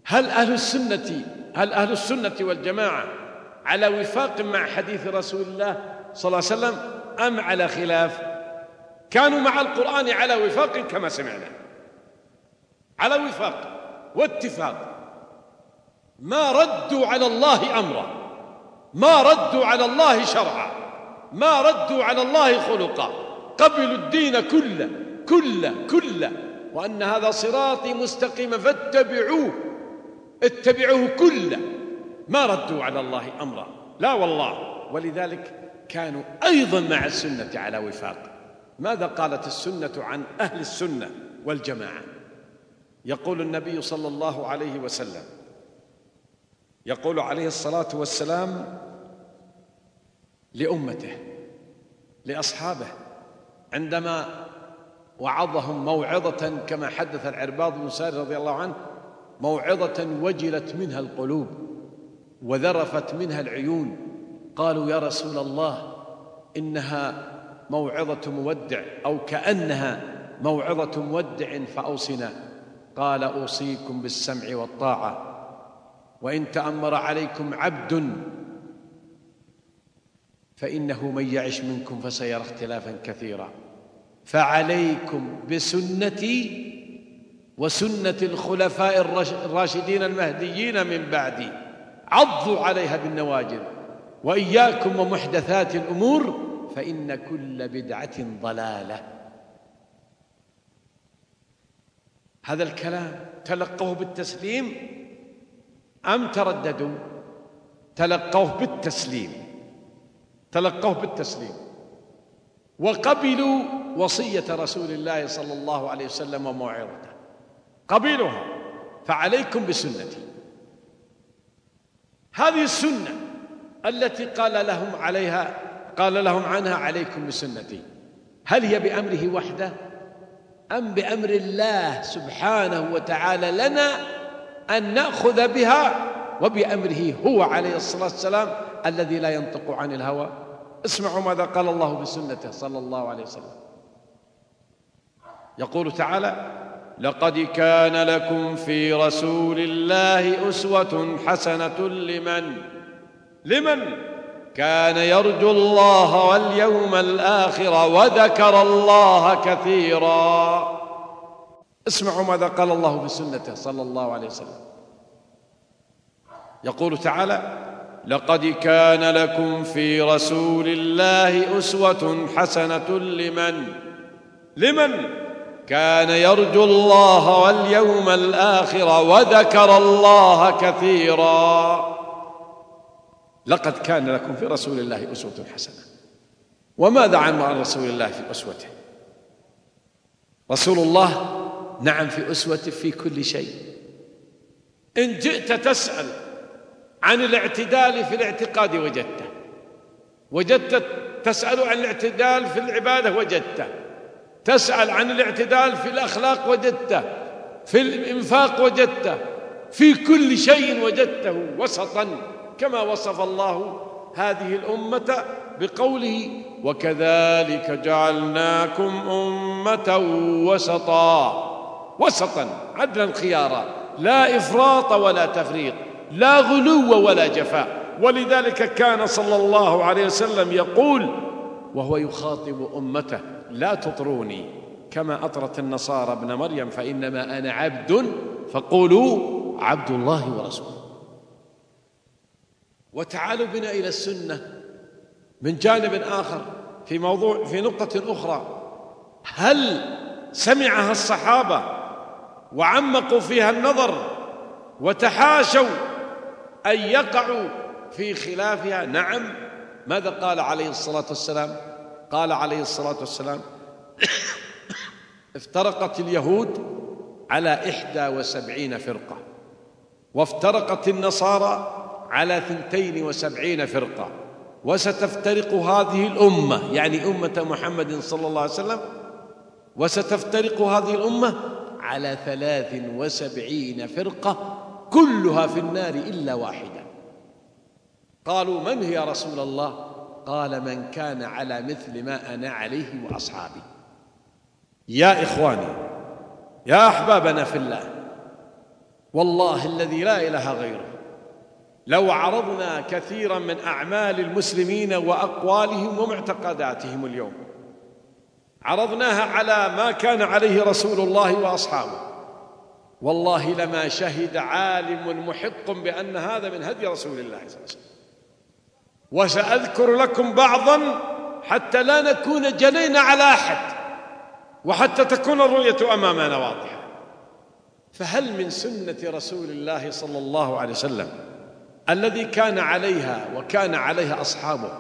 هل أهل السنة هل أهل السنة والجماعة على وفاق مع حديث رسول الله صلى الله عليه وسلم أم على خلاف؟ كانوا مع القرآن على وفاق كما سمعنا. على وفاق واتفاق. ما ردوا على الله أمرا. ما ردوا على الله شرعا. ما ردوا على الله خلقا. قبلوا الدين كله. كله كله وأن هذا صراطي مستقيما فاتبعوه اتبعوه كله ما ردوا على الله أمرا. لا والله. ولذلك كانوا أيضا مع السنة على وفاق. ماذا قالت السنة عن أهل السنة والجماعة؟ يقول النبي صلى الله عليه وسلم يقول عليه الصلاة والسلام لأمته لأصحابه عندما وعظهم موعظة كما حدث العرباض بن ساري رضي الله عنه موعظة وجلت منها القلوب وذرفت منها العيون. قالوا يا رسول الله إنها موعظة مودع أو كأنها موعظة مودع فأوصنا. قال أوصيكم بالسمع والطاعة. وإن تأمر عليكم عبد فإنه من يعش منكم فسيرى اختلافا كثيرا. فعليكم بسنتي وسنة الخلفاء الراشدين المهديين من بعدي. عضوا عليها بالنواجذ. وإياكم ومحدثات الأمور فإن كل بدعة ضلالة. هذا الكلام تلقوه بالتسليم أم ترددوا؟ تلقوه بالتسليم. تلقوه بالتسليم. وقبلوا وصية رسول الله صلى الله عليه وسلم وموعظته. قبلوها فعليكم بسنتي. هذه السنة التي قال لهم عليها قال لهم عنها عليكم بسنتي. هل هي بأمره وحده؟ أم بأمر الله سبحانه وتعالى لنا أن نأخذ بها؟ وبأمره هو عليه الصلاة والسلام الذي لا ينطق عن الهوى. اسمعوا ماذا قال الله بسنته صلى الله عليه وسلم. يقول تعالى لقد كان لكم في رسول الله أسوة حسنة لمن؟ لمن؟ كان يرجو الله واليوم الآخر وذكر الله كثيرا. اسمعوا ماذا قال الله بسنته صلى الله عليه وسلم. يقول تعالى لقد كان لكم في رسول الله أسوة حسنة لمن؟ لمن؟ كان يرجو الله واليوم الآخر وذكر الله كثيرا. لقد كان لكم في رسول الله أسوة حسنة. وماذا عن رسول الله في أسوته؟ رسول الله نعم في أسوته في كل شيء. إن جئت تسأل عن الاعتدال في الاعتقاد وجدته. وجدت تسأل عن الاعتدال في العبادة وجدته. تسأل عن الاعتدال في الأخلاق وجدته في الإنفاق وجدته في كل شيء وجدته وسطا كما وصف الله هذه الأمة بقوله وكذلك جعلناكم أمة وسطا. وسطا عدلا خيارا لا إفراط ولا تفريط لا غلو ولا جفاء. ولذلك كان صلى الله عليه وسلم يقول وهو يخاطب أمته. لا تطروني كما أطرت النصارى ابن مريم فإنما أنا عبد فقولوا عبد الله ورسوله. وتعالوا بنا إلى السنة من جانب آخر في موضوع في نقطة أخرى. هل سمعها الصحابة وعمقوا فيها النظر وتحاشوا أن يقعوا في خلافها؟ نعم. ماذا قال عليه الصلاة والسلام؟ قال عليه الصلاة والسلام افترقت اليهود على إحدى وسبعين فرقة وافترقت النصارى على ثنتين وسبعين فرقة وستفترق هذه الأمة يعني أمة محمد صلى الله عليه وسلم وستفترق هذه الأمة على ثلاث وسبعين فرقة كلها في النار إلا واحدة. قالوا من هي رسول الله؟ قال من كان على مثل ما أنا عليه وأصحابي. يا إخواني يا أحبابنا في الله والله الذي لا إله غيره لو عرضنا كثيرا من أعمال المسلمين وأقوالهم ومعتقداتهم اليوم عرضناها على ما كان عليه رسول الله وأصحابه والله لما شهد عالم محق بأن هذا من هدي رسول الله صلى الله عليه وسلم. وسأذكر لكم بعضا حتى لا نكون جنينا على أحد وحتى تكون الرؤية أمامنا واضحة. فهل من سنة رسول الله صلى الله عليه وسلم الذي كان عليها وكان عليها أصحابه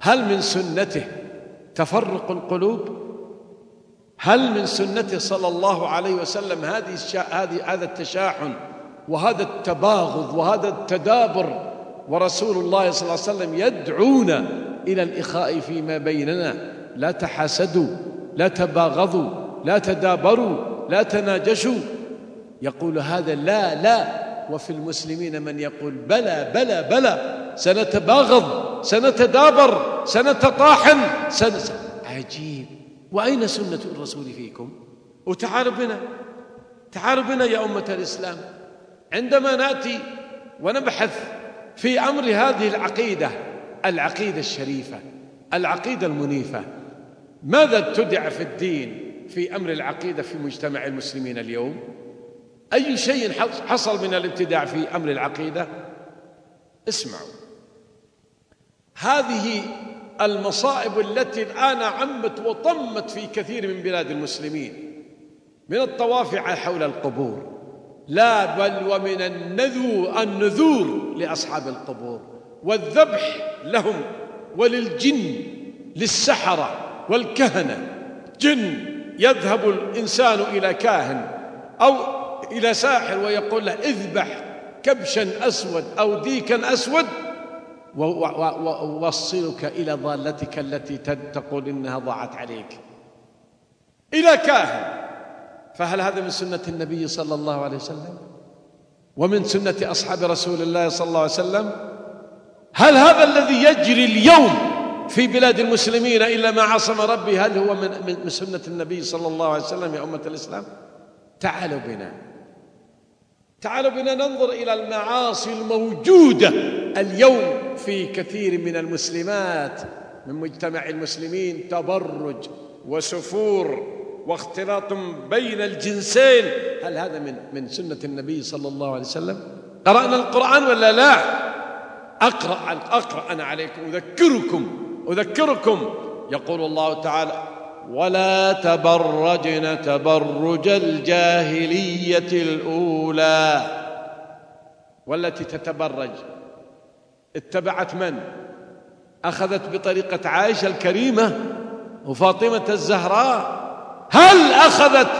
هل من سنته تفرق القلوب؟ هل من سنته صلى الله عليه وسلم هذه هذه هذا التشاحن وهذا التباغض وهذا التدابر ورسول الله صلى الله عليه وسلم يدعونا إلى الإخاء فيما بيننا. لا تحاسدوا لا تباغضوا لا تدابروا لا تناجشوا. يقول هذا لا لا. وفي المسلمين من يقول بلى بلى بلى. سنتباغض سنتدابر سنتطاحن. سن... عجيب. وأين سنة الرسول فيكم؟ وتعالوا بنا تعالوا بنا يا أمة الإسلام. عندما نأتي ونبحث في أمر هذه العقيدة العقيدة الشريفة العقيدة المنيفة. ماذا ابتدع في الدين في أمر العقيدة في مجتمع المسلمين اليوم؟ أي شيء حصل من الابتداع في أمر العقيدة؟ اسمعوا. هذه المصائب التي الآن عمت وطمت في كثير من بلاد المسلمين من الطواف حول القبور. لا بل ومن النذو النذور لأصحاب القبور والذبح لهم وللجن للسحرة والكهنة. جن يذهب الإنسان إلى كاهن أو إلى ساحر ويقول له اذبح كبشا أسود أو ديكا أسود ووصلك إلى ضالتك التي تقول إنها ضاعت عليك. إلى كاهن. فهل هذا من سنة النبي صلى الله عليه وسلم؟ ومن سنة أصحاب رسول الله صلى الله عليه وسلم؟ هل هذا الذي يجري اليوم في بلاد المسلمين إلا ما عصم ربي هل هو من, من سنة النبي صلى الله عليه وسلم يا أمة الإسلام؟ تعالوا بنا. تعالوا بنا ننظر إلى المعاصي الموجودة اليوم في كثير من المسلمات من مجتمع المسلمين تبرج وسفور. واختلاط بين الجنسين. هل هذا من من سنة النبي صلى الله عليه وسلم؟ قرأنا القرآن ولا لا؟ أقرأ أقرأ أنا عليكم أذكركم أذكركم. يقول الله تعالى ولا تبرجن تبرج الجاهلية الأولى. والتي تتبرج اتبعت من؟ أخذت بطريقة عائشة الكريمة وفاطمة الزهراء. هل أخذت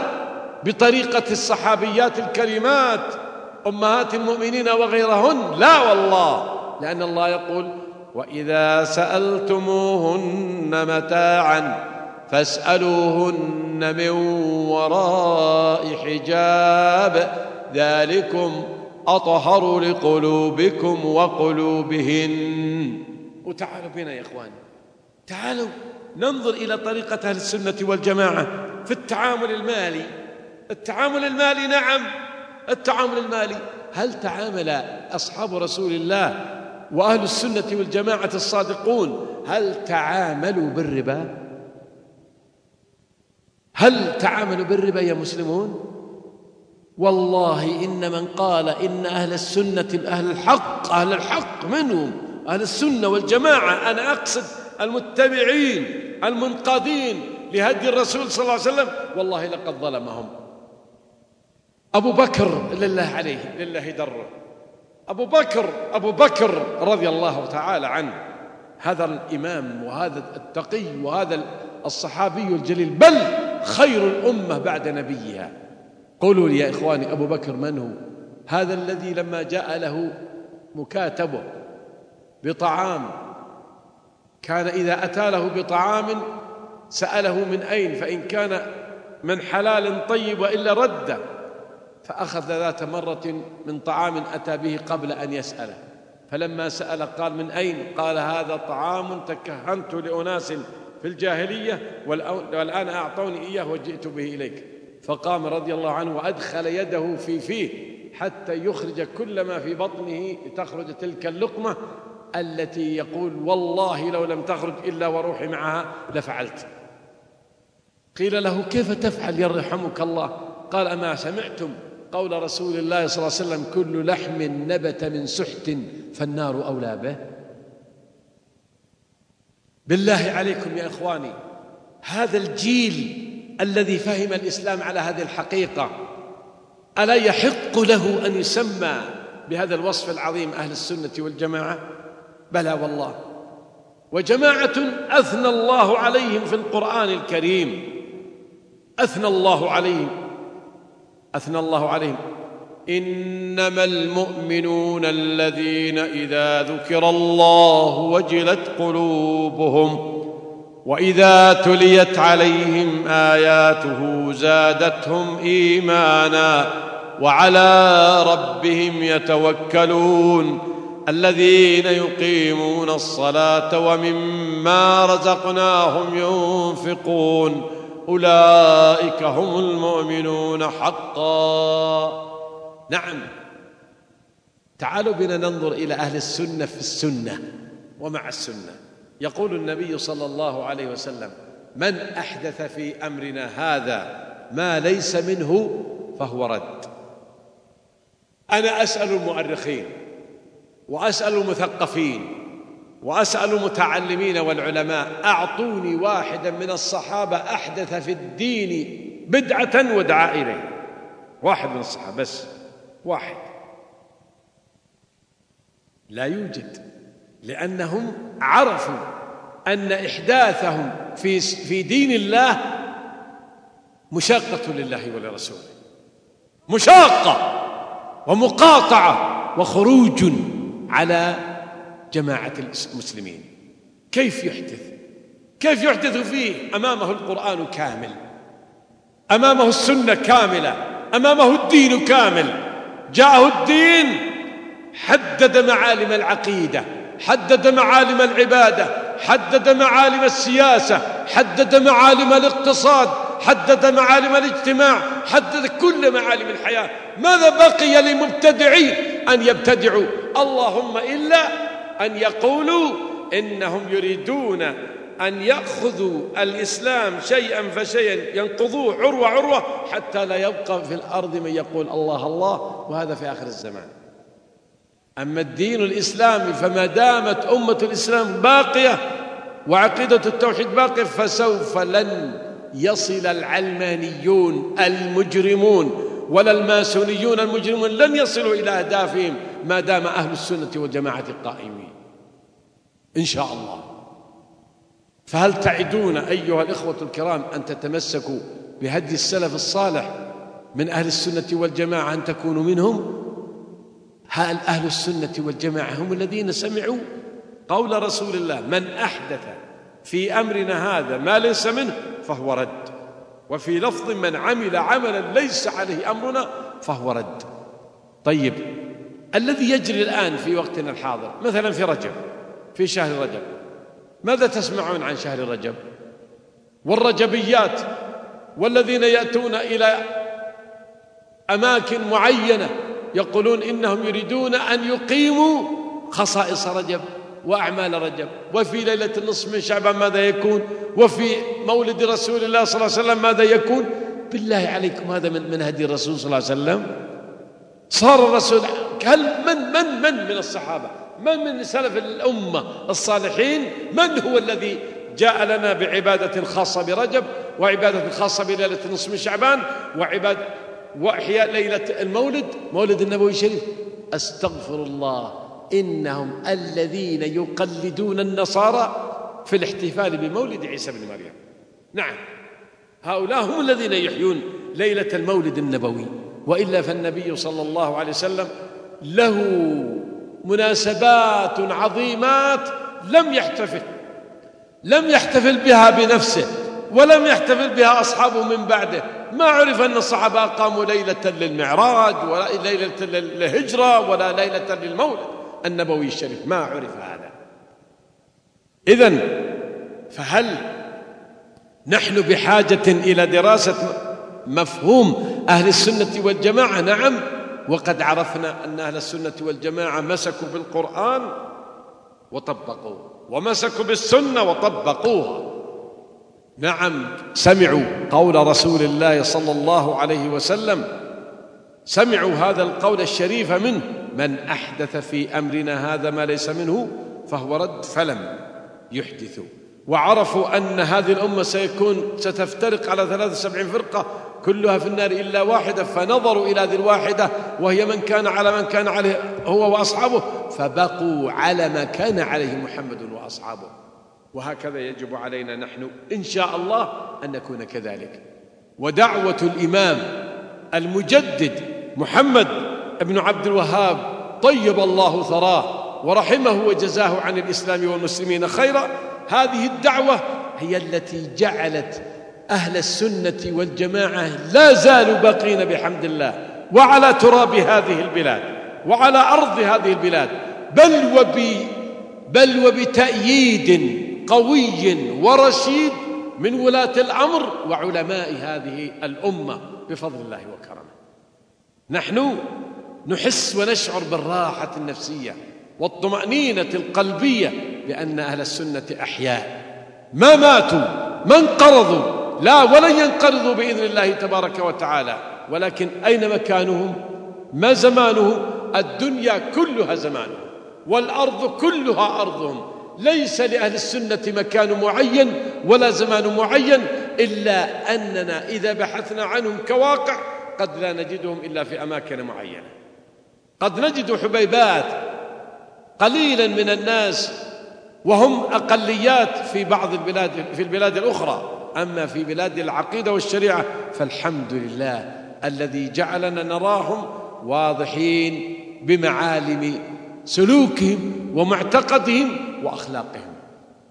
بطريقة الصحابيات الكريمات أمهات المؤمنين وغيرهن؟ لا والله لأن الله يقول وإذا سألتموهن متاعا فاسألوهن من وراء حجاب ذلكم أطهر لقلوبكم وقلوبهن. وتعالوا بنا يا إخواني تعالوا ننظر إلى طريقة أهل السنة والجماعة. في التعامل المالي. التعامل المالي نعم. التعامل المالي. هل تعامل أصحاب رسول الله وأهل السنة والجماعة الصادقون؟ هل تعاملوا بالربا؟ هل تعاملوا بالربا يا مسلمون؟ والله إن من قال إن أهل السنة أهل الحق أهل الحق منهم؟ أهل السنة والجماعة. أنا أقصد المتبعين المنقادين. لهدي الرسول صلى الله عليه وسلم. والله لقد ظلمهم. أبو بكر لله عليه لله دره. أبو بكر أبو بكر رضي الله تعالى عنه. هذا الإمام وهذا التقي وهذا الصحابي الجليل بل خير الأمة بعد نبيها. قولوا لي يا إخواني أبو بكر من هو؟ هذا الذي لما جاء له مكاتبه بطعام كان إذا أتى له بطعام سأله من أين فإن كان من حلال طيب وإلا رده فأخذ ذات مرة من طعام أتى به قبل أن يسأله. فلما سأل قال من أين؟ قال هذا طعام تكهنت لأناس في الجاهلية والآن أعطوني إياه وجئت به إليك. فقام رضي الله عنه وأدخل يده في فيه حتى يخرج كل ما في بطنه لتخرج تلك اللقمة التي يقول والله لو لم تخرج إلا وروحي معها لفعلت. قيل له كيف تفعل يرحمك الله؟ قال أما سمعتم قول رسول الله صلى الله عليه وسلم كل لحم نبت من سحت فالنار أولى به. بالله عليكم يا إخواني هذا الجيل الذي فهم الإسلام على هذه الحقيقة ألا يحق له أن يسمى بهذا الوصف العظيم أهل السنة والجماعة؟ بلى والله. وجماعة أثنى الله عليهم في القرآن الكريم. أثنى الله عليهم أثنى الله عليهم. إنما المؤمنون الذين إذا ذكر الله وجلت قلوبهم وإذا تليت عليهم آياته زادتهم إيمانا وعلى ربهم يتوكلون الذين يقيمون الصلاة ومما رزقناهم ينفقون أولئك هم المؤمنون حقا. نعم. تعالوا بنا ننظر إلى أهل السنة في السنة ومع السنة. يقول النبي صلى الله عليه وسلم من أحدث في أمرنا هذا ما ليس منه فهو رد. أنا أسأل المؤرخين وأسأل المثقفين وأسأل المتعلمين والعلماء أعطوني واحدا من الصحابة أحدث في الدين بدعة ودعا إليه. واحد من الصحابة بس واحد. لا يوجد لأنهم عرفوا أن إحداثهم في في دين الله مشاقة لله ولرسوله. مشاقة ومقاطعة وخروج على جماعة المسلمين. كيف يحدث؟ كيف يحدث فيه؟ أمامه القرآن كامل. أمامه السنة كاملة. أمامه الدين كامل. جاءه الدين حدد معالم العقيدة حدد معالم العبادة حدد معالم السياسة حدد معالم الاقتصاد حدد معالم الاجتماع حدد كل معالم الحياة. ماذا بقي لمبتدعين أن يبتدعوا؟ اللهم إلا أن يقولوا إنهم يريدون أن يأخذوا الإسلام شيئا فشيئا ينقضوه عروة عروة حتى لا يبقى في الأرض من يقول الله الله وهذا في آخر الزمان. أما الدين الإسلامي فما دامت أمة الإسلام باقية وعقيدة التوحيد باقية فسوف لن يصل العلمانيون المجرمون ولا الماسونيون المجرمون لن يصلوا إلى أهدافهم ما دام أهل السنة والجماعة قائمين. إن شاء الله. فهل تعدون أيها الإخوة الكرام أن تتمسكوا بهدي السلف الصالح من أهل السنة والجماعة أن تكونوا منهم؟ هل أهل السنة والجماعة هم الذين سمعوا قول رسول الله من أحدث في أمرنا هذا ما ليس منه فهو رد وفي لفظ من عمل عملا ليس عليه أمرنا فهو رد. طيب الذي يجري الآن في وقتنا الحاضر مثلا في رجب في شهر رجب. ماذا تسمعون عن شهر رجب؟ والرجبيات والذين يأتون إلى أماكن معينة يقولون إنهم يريدون أن يقيموا خصائص رجب وأعمال رجب. وفي ليلة النصف من شعبان ماذا يكون؟ وفي مولد رسول الله صلى الله عليه وسلم ماذا يكون؟ بالله عليكم هذا من من هدي الرسول صلى الله عليه وسلم. صار الرسول هل من من من من الصحابة؟ من من سلف الأمة الصالحين؟ من هو الذي جاء لنا بعبادة خاصة برجب وعبادة خاصة بليلة نصف من شعبان وعبادة وإحياء ليلة المولد؟ مولد النبوي الشريف. أستغفر الله. إنهم الذين يقلدون النصارى في الاحتفال بمولد عيسى بن مريم. نعم. هؤلاء هم الذين يحيون ليلة المولد النبوي. وإلا فالنبي صلى الله عليه وسلم له مناسبات عظيمات لم يحتفل لم يحتفل بها بنفسه ولم يحتفل بها أصحابه من بعده. ما عرف أن الصحابة قاموا ليلة للمعراج ولا ليلة للهجرة ولا ليلة للمولد. النبوي الشريف ما عرف هذا. إذن فهل نحن بحاجة إلى دراسة مفهوم أهل السنة والجماعة؟ نعم. وقد عرفنا أن أهل السنة والجماعة مسكوا بالقرآن وطبقوه ومسكوا بالسنة وطبقوها. نعم سمعوا قول رسول الله صلى الله عليه وسلم سمعوا هذا القول الشريف منه من أحدث في أمرنا هذا ما ليس منه فهو رد فلم يحدثوا. وعرفوا أن هذه الأمة سيكون ستفترق على 73 فرقة كلها في النار إلا واحدة فنظروا إلى هذه الواحدة وهي من كان على من كان عليه هو وأصحابه فبقوا على ما كان عليه محمد وأصحابه. وهكذا يجب علينا نحن إن شاء الله أن نكون كذلك. ودعوة الإمام المجدد محمد بن عبد الوهاب طيب الله ثراه ورحمه وجزاه عن الإسلام والمسلمين خيرا. هذه الدعوة هي التي جعلت أهل السنة والجماعة لا زالوا باقين بحمد الله وعلى تراب هذه البلاد وعلى أرض هذه البلاد بل وب بل وبتأييد قوي ورشيد من ولاة الأمر وعلماء هذه الأمة بفضل الله وكرمه. نحن نحس ونشعر بالراحة النفسية والطمأنينة القلبية بأن أهل السنة أحياء. ما ماتوا ما انقرضوا لا ولن ينقرضوا بإذن الله تبارك وتعالى. ولكن أين مكانهم؟ ما زمانهم الدنيا كلها زمانهم والأرض كلها أرضهم. ليس لأهل السنة مكان معين ولا زمان معين إلا أننا إذا بحثنا عنهم كواقع قد لا نجدهم إلا في أماكن معينة. قد نجد حبيبات قليلا من الناس وهم أقليات في بعض البلاد في البلاد الأخرى. أما في بلاد العقيدة والشريعة فالحمد لله الذي جعلنا نراهم واضحين بمعالم سلوكهم ومعتقدهم وأخلاقهم.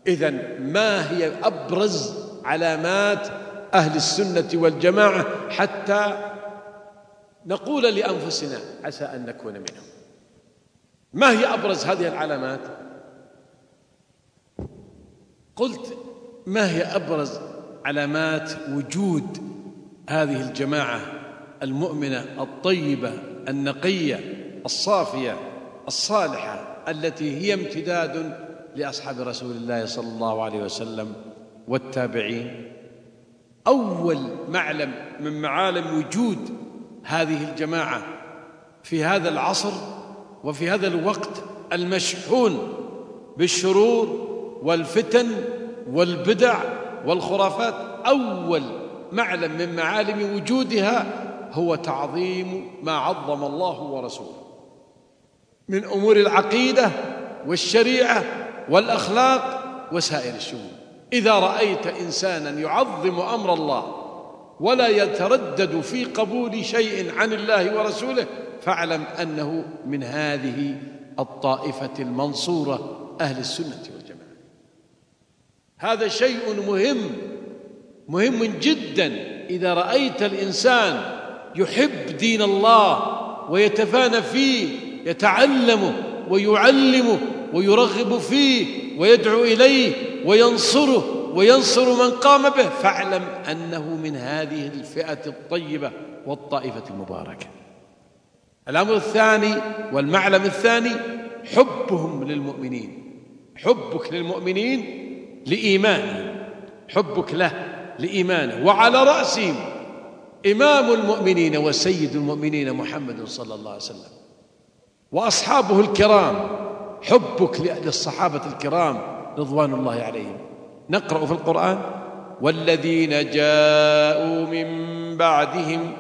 إذا ما هي أبرز علامات أهل السنة والجماعة حتى نقول لأنفسنا عسى أن نكون منهم؟ ما هي أبرز هذه العلامات؟ قلت ما هي أبرز علامات وجود هذه الجماعة المؤمنة الطيبة النقية الصافية الصالحة التي هي امتداد لأصحاب رسول الله صلى الله عليه وسلم والتابعين. أول معلم من معالم وجود هذه الجماعة في هذا العصر وفي هذا الوقت المشحون بالشرور والفتن والبدع والخرافات أول معلم من معالم وجودها هو تعظيم ما عظم الله ورسوله. من أمور العقيدة والشريعة والأخلاق وسائر الشؤون. إذا رأيت إنسانا يعظم أمر الله ولا يتردد في قبول شيء عن الله ورسوله فاعلم أنه من هذه الطائفة المنصورة أهل السنة. هذا شيء مهم مهم جدا. إذا رأيت الإنسان يحب دين الله ويتفانى فيه يتعلمه ويعلمه ويرغب فيه ويدعو إليه وينصره وينصر من قام به فاعلم أنه من هذه الفئة الطيبة والطائفة المباركة. الأمر الثاني والمعلم الثاني حبهم للمؤمنين. حبك للمؤمنين لإيمانه حبك له لإيمانه. وعلى رأسهم إمام المؤمنين وسيد المؤمنين محمد صلى الله عليه وسلم. وأصحابه الكرام. حبك للصحابة الكرام رضوان الله عليهم. نقرأ في القرآن. والذين جاءوا من بعدهم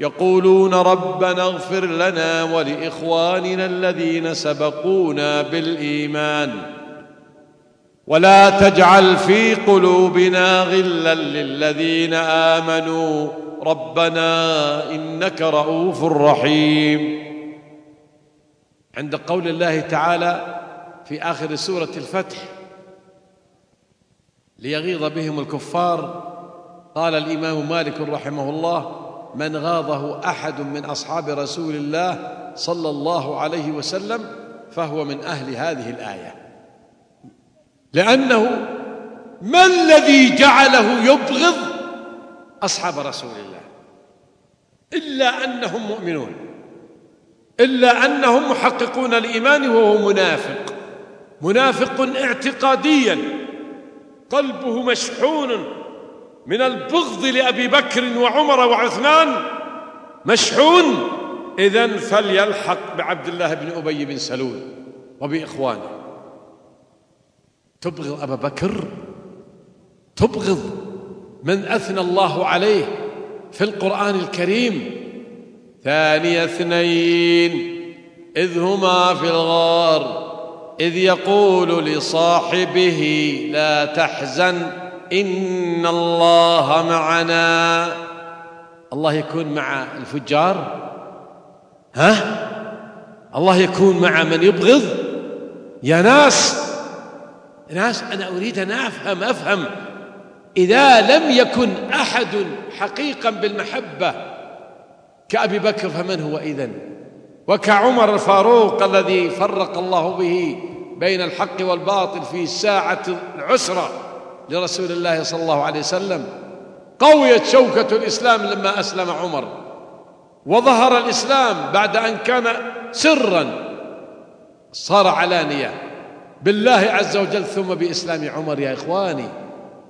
يقولون ربنا اغفر لنا ولإخواننا الذين سبقونا بالإيمان. ولا تجعل في قلوبنا غلا للذين آمنوا. ربنا إنك رؤوف رحيم. عند قول الله تعالى في آخر سورة الفتح ليغيظ بهم الكفار. قال الإمام مالك رحمه الله من غاضه أحد من أصحاب رسول الله صلى الله عليه وسلم فهو من أهل هذه الآية. لأنه ما الذي جعله يبغض أصحاب رسول الله؟ إلا أنهم مؤمنون إلا أنهم محققون الإيمان وهو منافق منافق اعتقاديا قلبه مشحون من البغض لأبي بكر وعمر وعثمان مشحون. إذن فليلحق بعبد الله بن أبي بن سلول وبإخوانه. تبغض أبا بكر؟ تبغض من أثنى الله عليه في القرآن الكريم. ثاني اثنين إذ هما في الغار إذ يقول لصاحبه لا تحزن إن الله معنا. الله يكون مع الفجار؟ ها؟ الله يكون مع من يبغض؟ يا ناس! ناس أنا أريد أن أفهم أفهم. إذا لم يكن أحد حقيقا بالمحبة كأبي بكر فمن هو إذن؟ وكعمر الفاروق الذي فرق الله به بين الحق والباطل في ساعة العسرة لرسول الله صلى الله عليه وسلم. قويت شوكة الإسلام لما أسلم عمر. وظهر الإسلام بعد أن كان سرا صار علانية. بالله عز وجل ثم بإسلام عمر يا إخواني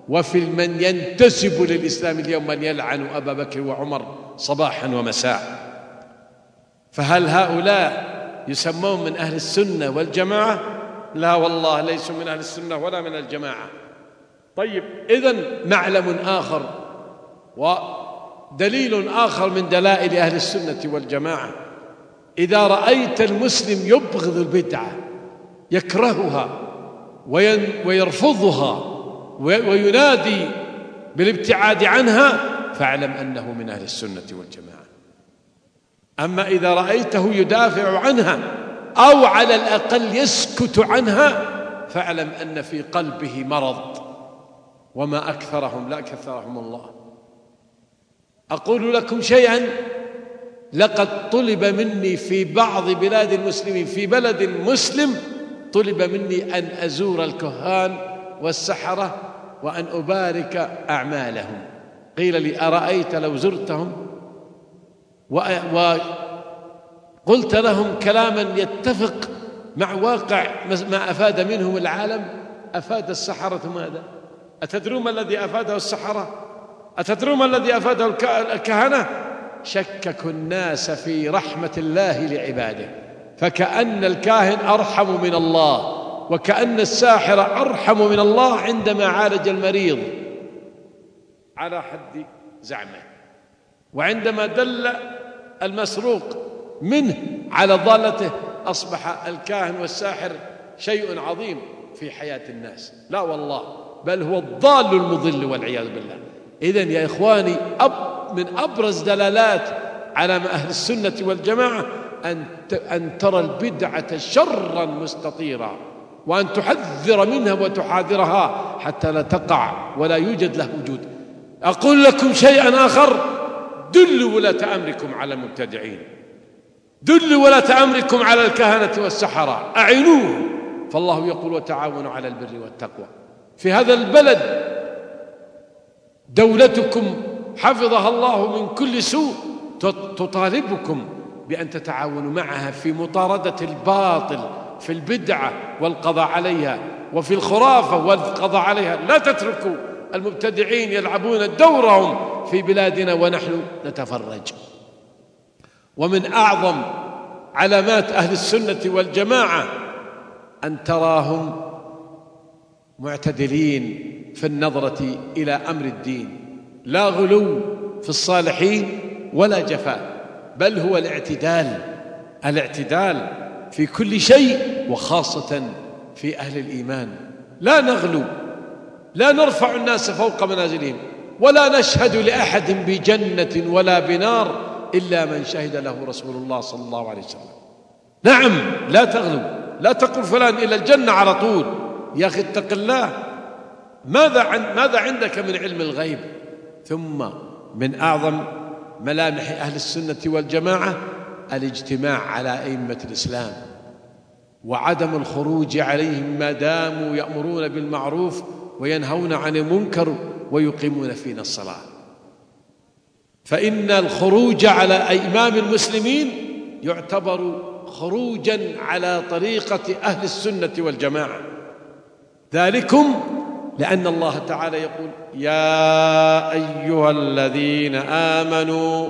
وفي من ينتسب للإسلام اليوم من يلعن أبا بكر وعمر صباحا ومساء. فهل هؤلاء يسمون من أهل السنة والجماعة؟ لا والله ليسوا من أهل السنة ولا من الجماعة. طيب إذن معلم آخر ودليل آخر من دلائل أهل السنة والجماعة. إذا رأيت المسلم يبغض البدعة يكرهها ويرفضها وينادي بالابتعاد عنها فاعلم أنه من أهل السنة والجماعة. أما إذا رأيته يدافع عنها أو على الأقل يسكت عنها فاعلم أن في قلبه مرض. وما أكثرهم لا كثرهم الله. أقول لكم شيئا لقد طلب مني في بعض بلاد المسلمين في بلد مسلم طلب مني أن أزور الكهان والسحرة وأن أبارك أعمالهم. قيل لي أرأيت لو زرتهم؟ وقلت لهم كلاما يتفق مع واقع ما أفاد منهم العالم. أفاد السحرة ماذا؟ أتدرون ما الذي أفاده السحرة؟ أتدرون ما الذي أفاده الكهنة؟ شككوا الناس في رحمة الله لعباده. فكأن الكاهن أرحم من الله وكأن الساحر أرحم من الله عندما عالج المريض. على حد زعمه. وعندما دل المسروق منه على ضالته أصبح الكاهن والساحر شيء عظيم في حياة الناس. لا والله بل هو الضال المضل والعياذ بالله. إذن يا إخواني أب من أبرز دلالات على أهل السنة والجماعة أن أن ترى البدعة شرا مستطيرا وأن تحذر منها وتحاذرها حتى لا تقع ولا يوجد له وجود. أقول لكم شيئا آخر دلوا ولاة أمركم على المبتدعين. دلوا ولاة أمركم على الكهنة والسحرة. أعينوهم فالله يقول وتعاونوا على البر والتقوى. في هذا البلد دولتكم حفظها الله من كل سوء تطالبكم بأن تتعاونوا معها في مطاردة الباطل في البدعة والقضاء عليها وفي الخرافة والقضاء عليها. لا تتركوا المبتدعين يلعبون دورهم في بلادنا ونحن نتفرج. ومن أعظم علامات أهل السنة والجماعة أن تراهم معتدلين في النظرة إلى أمر الدين. لا غلو في الصالحين ولا جفاء. بل هو الاعتدال. الاعتدال في كل شيء وخاصة في أهل الإيمان. لا نغلو لا نرفع الناس فوق منازلهم ولا نشهد لأحد بجنة ولا بنار إلا من شهد له رسول الله صلى الله عليه وسلم. نعم لا تغلو لا تقل فلان إلى الجنة على طول. يا أخي اتق الله. ماذا عن ماذا عندك من علم الغيب؟ ثم من أعظم ملامح أهل السنة والجماعة الاجتماع على أئمة الإسلام وعدم الخروج عليهم ما داموا يأمرون بالمعروف وينهون عن المنكر ويقيمون فينا الصلاة. فإن الخروج على إمام المسلمين يعتبر خروجا على طريقة أهل السنة والجماعة. ذلكم لأن الله تعالى يقول يا أيها الذين آمنوا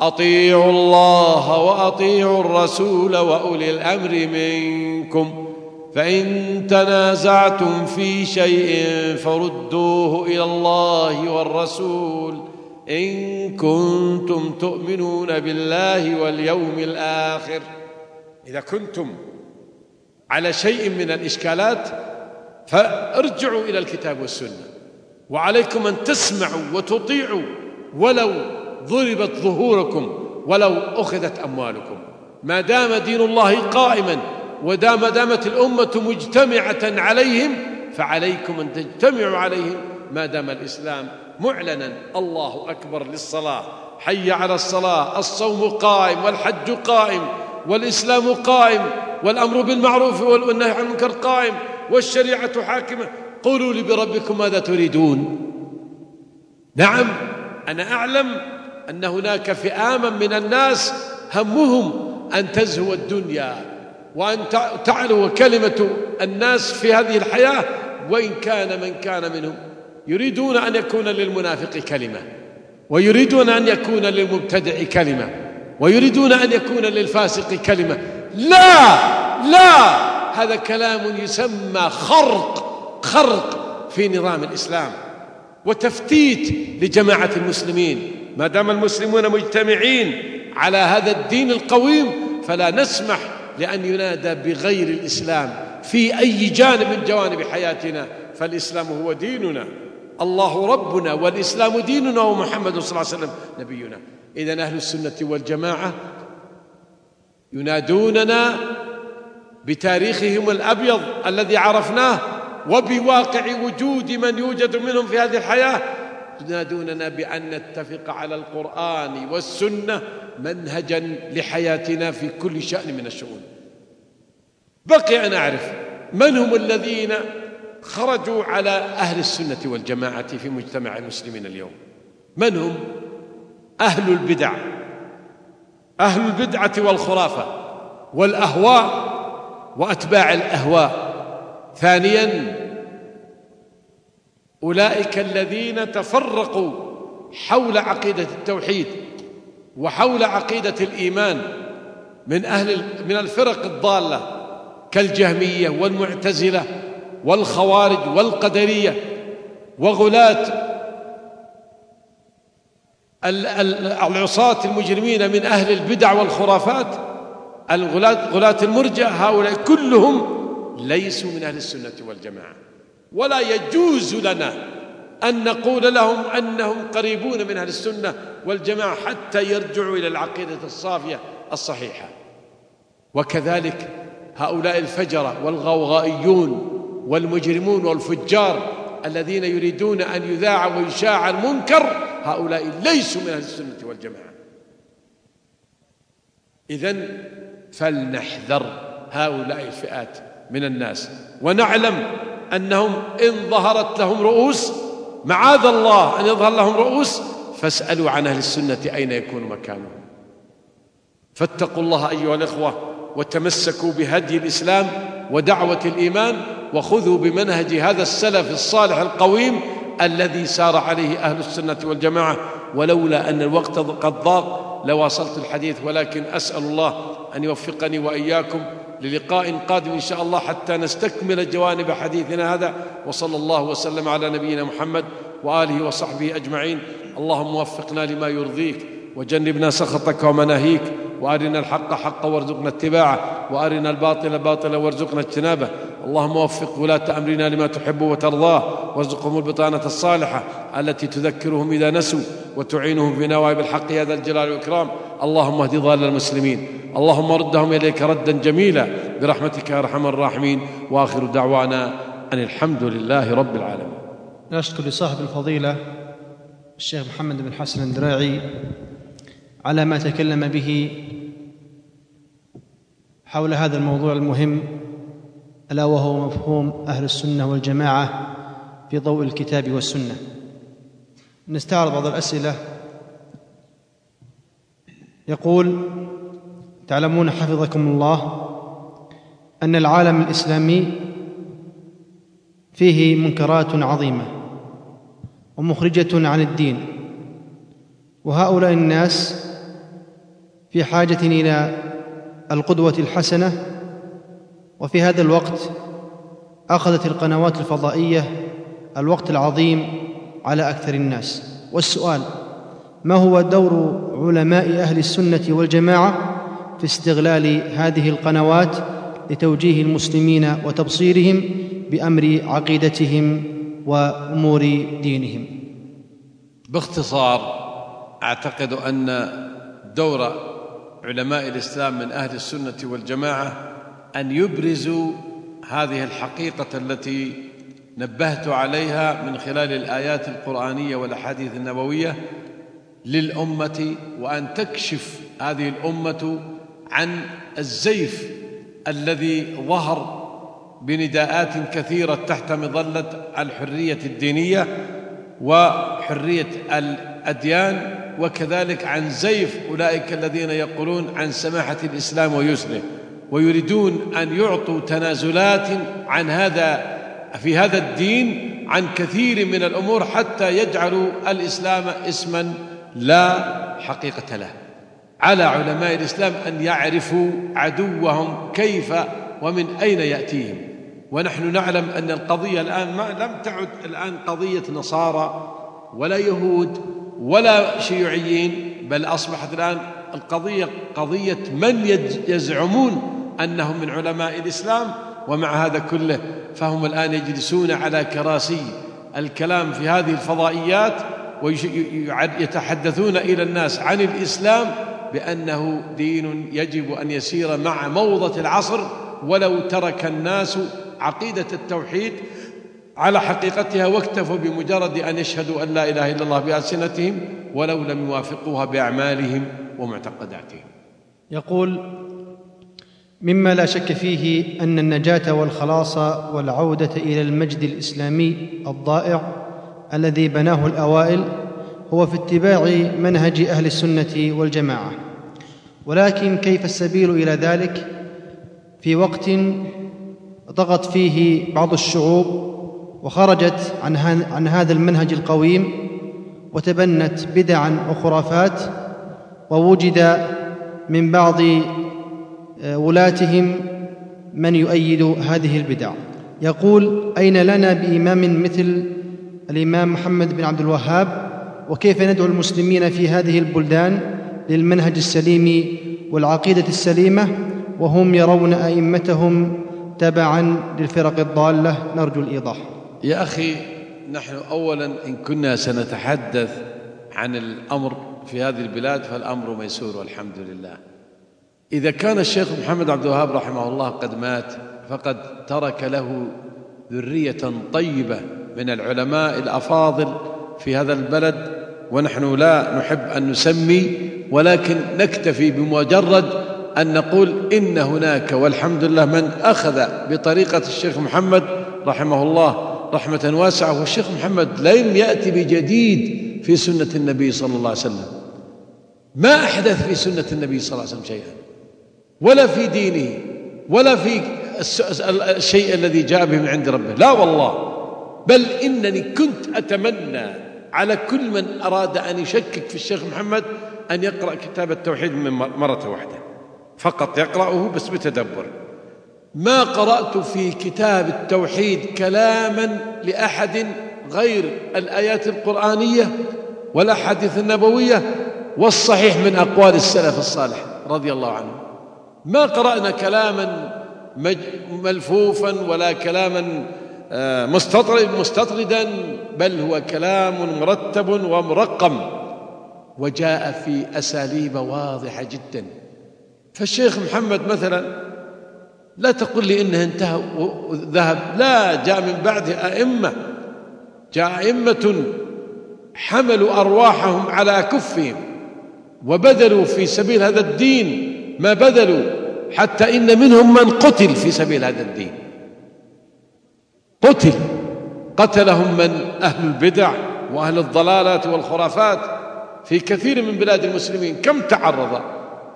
أطيعوا الله وأطيعوا الرسول وأولي الأمر منكم فإن تنازعتم في شيء فردوه إلى الله والرسول إن كنتم تؤمنون بالله واليوم الآخر. إذا كنتم على شيء من الإشكالات فارجعوا إلى الكتاب والسنة. وعليكم أن تسمعوا وتطيعوا ولو ضربت ظهوركم ولو أخذت أموالكم. ما دام دين الله قائما ودام دامت الأمة مجتمعة عليهم فعليكم أن تجتمعوا عليهم. ما دام الإسلام معلنا الله أكبر للصلاة. حي على الصلاة. الصوم قائم والحج قائم والإسلام قائم والأمر بالمعروف والنهي عن المنكر قائم. والشريعة حاكمة. قولوا لي بربكم ماذا تريدون. نعم أنا أعلم أن هناك فئاما من الناس همهم أن تزهو الدنيا وأن تعلو كلمة الناس في هذه الحياة وإن كان من كان منهم. يريدون أن يكون للمنافق كلمة ويريدون أن يكون للمبتدع كلمة ويريدون أن يكون للفاسق كلمة. لا لا. هذا كلام يسمى خرق خرق في نظام الإسلام وتفتيت لجماعة المسلمين. ما دام المسلمون مجتمعين على هذا الدين القويم فلا نسمح لأن ينادى بغير الإسلام في أي جانب من جوانب حياتنا. فالإسلام هو ديننا الله ربنا والإسلام ديننا ومحمد صلى الله عليه وسلم نبينا. إذا أهل السنة والجماعة ينادوننا بتاريخهم الأبيض الذي عرفناه وبواقع وجود من يوجد منهم في هذه الحياة ينادوننا بأن نتفق على القرآن والسنة منهجا لحياتنا في كل شأن من الشؤون. بقي أن أعرف من هم الذين خرجوا على أهل السنة والجماعة في مجتمع المسلمين اليوم؟ من هم؟ أهل البدع. أهل البدعة والخرافة والأهواء وأتباع الأهواء. ثانيا أولئك الذين تفرقوا حول عقيدة التوحيد وحول عقيدة الإيمان من أهل من الفرق الضالة كالجهمية والمعتزلة والخوارج والقدرية وغلاة العصاة المجرمين من أهل البدع والخرافات الغلاة غلاة المرجع هؤلاء كلهم ليسوا من أهل السنة والجماعة. ولا يجوز لنا أن نقول لهم أنهم قريبون من أهل السنة والجماعة حتى يرجعوا إلى العقيدة الصافية الصحيحة. وكذلك هؤلاء الفجرة والغوغائيون والمجرمون والفجار الذين يريدون أن يذاع ويشاع المنكر هؤلاء ليسوا من أهل السنة والجماعة. إذن فلنحذر هؤلاء الفئات من الناس. ونعلم أنهم إن ظهرت لهم رؤوس معاذ الله أن يظهر لهم رؤوس فاسألوا عن أهل السنة أين يكون مكانهم. فاتقوا الله أيها الإخوة وتمسكوا بهدي الإسلام ودعوة الإيمان وخذوا بمنهج هذا السلف الصالح القويم الذي سار عليه أهل السنة والجماعة. ولولا أن الوقت قد ضاق لواصلت الحديث ولكن أسأل الله أن يوفقني وإياكم للقاء قادم إن شاء الله حتى نستكمل جوانب حديثنا هذا. وصلى الله وسلم على نبينا محمد وآله وصحبه أجمعين. اللهم وفقنا لما يرضيك وجنبنا سخطك ومناهيك. وأرنا الحق حقا وارزقنا اتباعه وأرنا الباطل باطلا وارزقنا اجتنابه. اللهم وفق ولاة أمرنا لما تحب وترضاه وارزقهم البطانة الصالحة التي تذكرهم إذا نسوا وتعينهم في نوائب الحق يا ذا الجلال والإكرام. اللهم اهد ضال المسلمين. اللهم ردهم إليك ردا جميلا. برحمتك يا أرحم الراحمين. وآخر دعوانا أن الحمد لله رب العالمين. نشكر لصاحب الفضيلة الشيخ محمد بن حسن الدراعي على ما تكلم به حول هذا الموضوع المهم ألا وهو مفهوم أهل السنة والجماعة في ضوء الكتاب والسنة. نستعرض بعض الأسئلة. يقول تعلمون حفظكم الله أن العالم الإسلامي فيه منكرات عظيمة ومخرجة عن الدين وهؤلاء الناس في حاجة إلى القدوة الحسنة وفي هذا الوقت أخذت القنوات الفضائية الوقت العظيم على أكثر الناس. والسؤال ما هو دور علماء أهل السنة والجماعة في استغلال هذه القنوات لتوجيه المسلمين وتبصيرهم بأمر عقيدتهم وأمور دينهم؟ باختصار أعتقد أن دور علماء الإسلام من أهل السنة والجماعة أن يبرزوا هذه الحقيقة التي نبهت عليها من خلال الآيات القرآنية والأحاديث النبوية للأمة وأن تكشف هذه الأمة عن الزيف الذي ظهر بنداءات كثيرة تحت مظلة الحرية الدينية وحرية الأديان وكذلك عن زيف أولئك الذين يقولون عن سماحة الإسلام ويسره ويريدون أن يعطوا تنازلات عن هذا في هذا الدين عن كثير من الأمور حتى يجعلوا الإسلام اسما لا حقيقة له. على علماء الإسلام أن يعرفوا عدوهم كيف ومن أين يأتيهم. ونحن نعلم أن القضية الآن ما لم تعد الآن قضية نصارى ولا يهود ولا شيوعيين بل أصبحت الآن القضية قضية من يزعمون أنهم من علماء الإسلام ومع هذا كله فهم الآن يجلسون على كراسي الكلام في هذه الفضائيات ويتحدثون إلى الناس عن الإسلام بأنه دين يجب أن يسير مع موضة العصر ولو ترك الناس عقيدة التوحيد. على حقيقتها واكتفوا بمجرد أن يشهدوا أن لا إله إلا الله بألسنتهم ولو لم يوافقوها بأعمالهم ومعتقداتهم. يقول مما لا شك فيه أن النجاة والخلاص والعودة إلى المجد الإسلامي الضائع الذي بناه الأوائل هو في اتباع منهج أهل السنة والجماعة ولكن كيف السبيل إلى ذلك في وقت ضغط فيه بعض الشعوب وخرجت عن, عن هذا المنهج القويم وتبنت بدعا وخرافات ووجد من بعض آه، ولاتهم من يؤيد هذه البدع. يقول أين لنا بإمام مثل الإمام محمد بن عبد الوهاب؟ وكيف ندعو المسلمين في هذه البلدان للمنهج السليم والعقيدة السليمة؟ وهم يرون أئمتهم تبعا للفرق الضالة. نرجو الإيضاح. يا أخي نحن اولا إن كنا سنتحدث عن الأمر في هذه البلاد فالأمر ميسور والحمد لله. إذا كان الشيخ محمد عبد الوهاب رحمه الله قد مات فقد ترك له ذرية طيبة من العلماء الأفاضل في هذا البلد ونحن لا نحب أن نسمي ولكن نكتفي بمجرد أن نقول إن هناك والحمد لله من أخذ بطريقة الشيخ محمد رحمه الله رحمة واسعة. والشيخ محمد لم يأتي بجديد في سنة النبي صلى الله عليه وسلم. ما أحدث في سنة النبي صلى الله عليه وسلم شيئا. ولا في دينه ولا في الشيء الذي جاء به من عند ربه. لا والله. بل إنني كنت أتمنى على كل من أراد أن يشكك في الشيخ محمد أن يقرأ كتاب التوحيد من مرة واحدة. فقط يقرأه بس بتدبر ما قرأت في كتاب التوحيد كلاما لأحد غير الآيات القرآنية والأحاديث النبوية والصحيح من أقوال السلف الصالح رضي الله عنهم ما قرأنا كلاما ملفوفا ولا كلاما آه، مستطردا بل هو كلام مرتب ومرقم. وجاء في أساليب واضحة جدا. فالشيخ محمد مثلا لا تقل لي إنه انتهى وذهب لا جاء من بعده أئمة. جاء أئمة حملوا أرواحهم على كفهم وبذلوا في سبيل هذا الدين ما بذلوا حتى إن منهم من قتل في سبيل هذا الدين. قتل. قتلهم من؟ أهل البدع وأهل الضلالات والخرافات في كثير من بلاد المسلمين. كم تعرض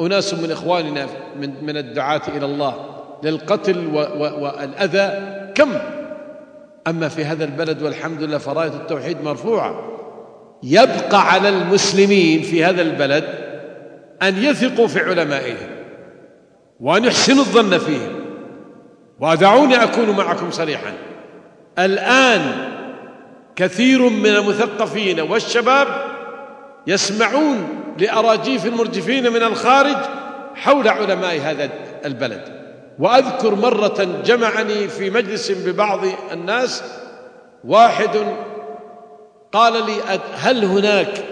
أناس من إخواننا من, من الدعاة إلى الله؟ للقتل والأذى كم؟ أما في هذا البلد والحمد لله فراية التوحيد مرفوعة. يبقى على المسلمين في هذا البلد أن يثقوا في علمائهم وأن يحسنوا الظن فيهم. ودعوني أكون معكم صريحا. الآن كثير من المثقفين والشباب يسمعون لأراجيف المرجفين من الخارج حول علماء هذا البلد. وأذكر مرة جمعني في مجلس ببعض الناس واحد قال لي هل هناك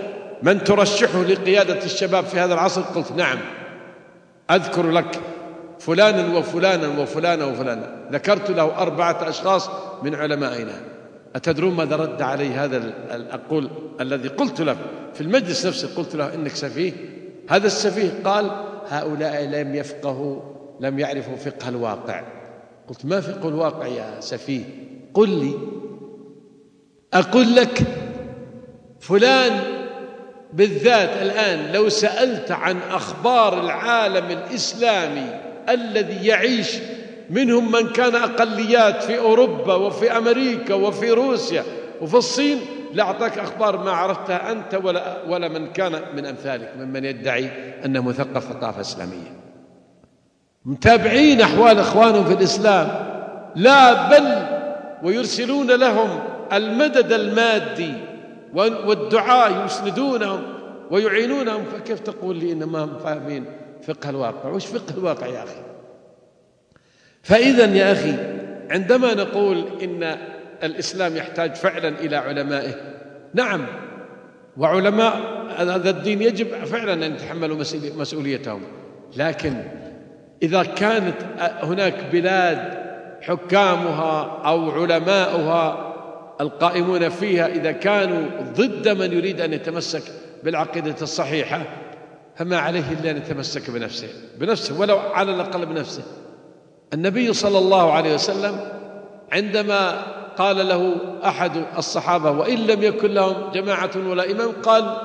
من ترشحه لقيادة الشباب في هذا العصر؟ قلت نعم أذكر لك فلانا وفلانا وفلانا وفلانا. ذكرت له أربعة أشخاص من علمائنا. أتدرون ماذا رد علي هذا الأقول الذي قلت له؟ في المجلس نفسه قلت له إنك سفيه. هذا السفيه قال هؤلاء لم يفقهوا لم يعرفوا فقه الواقع. قلت ما فقه الواقع يا سفيه؟ قل لي. أقول لك فلان بالذات الآن لو سألت عن أخبار العالم الإسلامي الذي يعيش منهم من كان أقليات في أوروبا وفي أمريكا وفي روسيا وفي الصين لأعطاك أخبار ما عرفتها أنت ولا, ولا من كان من أمثالك ممن يدعي أنه مثقف ثقافة إسلامية. متابعين أحوال إخوانهم في الإسلام. لا بل ويرسلون لهم المدد المادي والدعاء يسندونهم ويعينونهم. فكيف تقول لي إنما هم فاهمين فقه الواقع؟ وش فقه الواقع يا أخي؟ فإذا يا أخي عندما نقول إن الإسلام يحتاج فعلا إلى علمائه نعم وعلماء هذا الدين يجب فعلا أن يتحملوا مسؤوليتهم لكن إذا كانت هناك بلاد حكامها أو علماؤها القائمون فيها إذا كانوا ضد من يريد أن يتمسك بالعقيدة الصحيحة فما عليه إلا أن يتمسك بنفسه بنفسه ولو على الأقل بنفسه. النبي صلى الله عليه وسلم عندما قال له أحد الصحابة وإن لم يكن لهم جماعة ولا إمام قال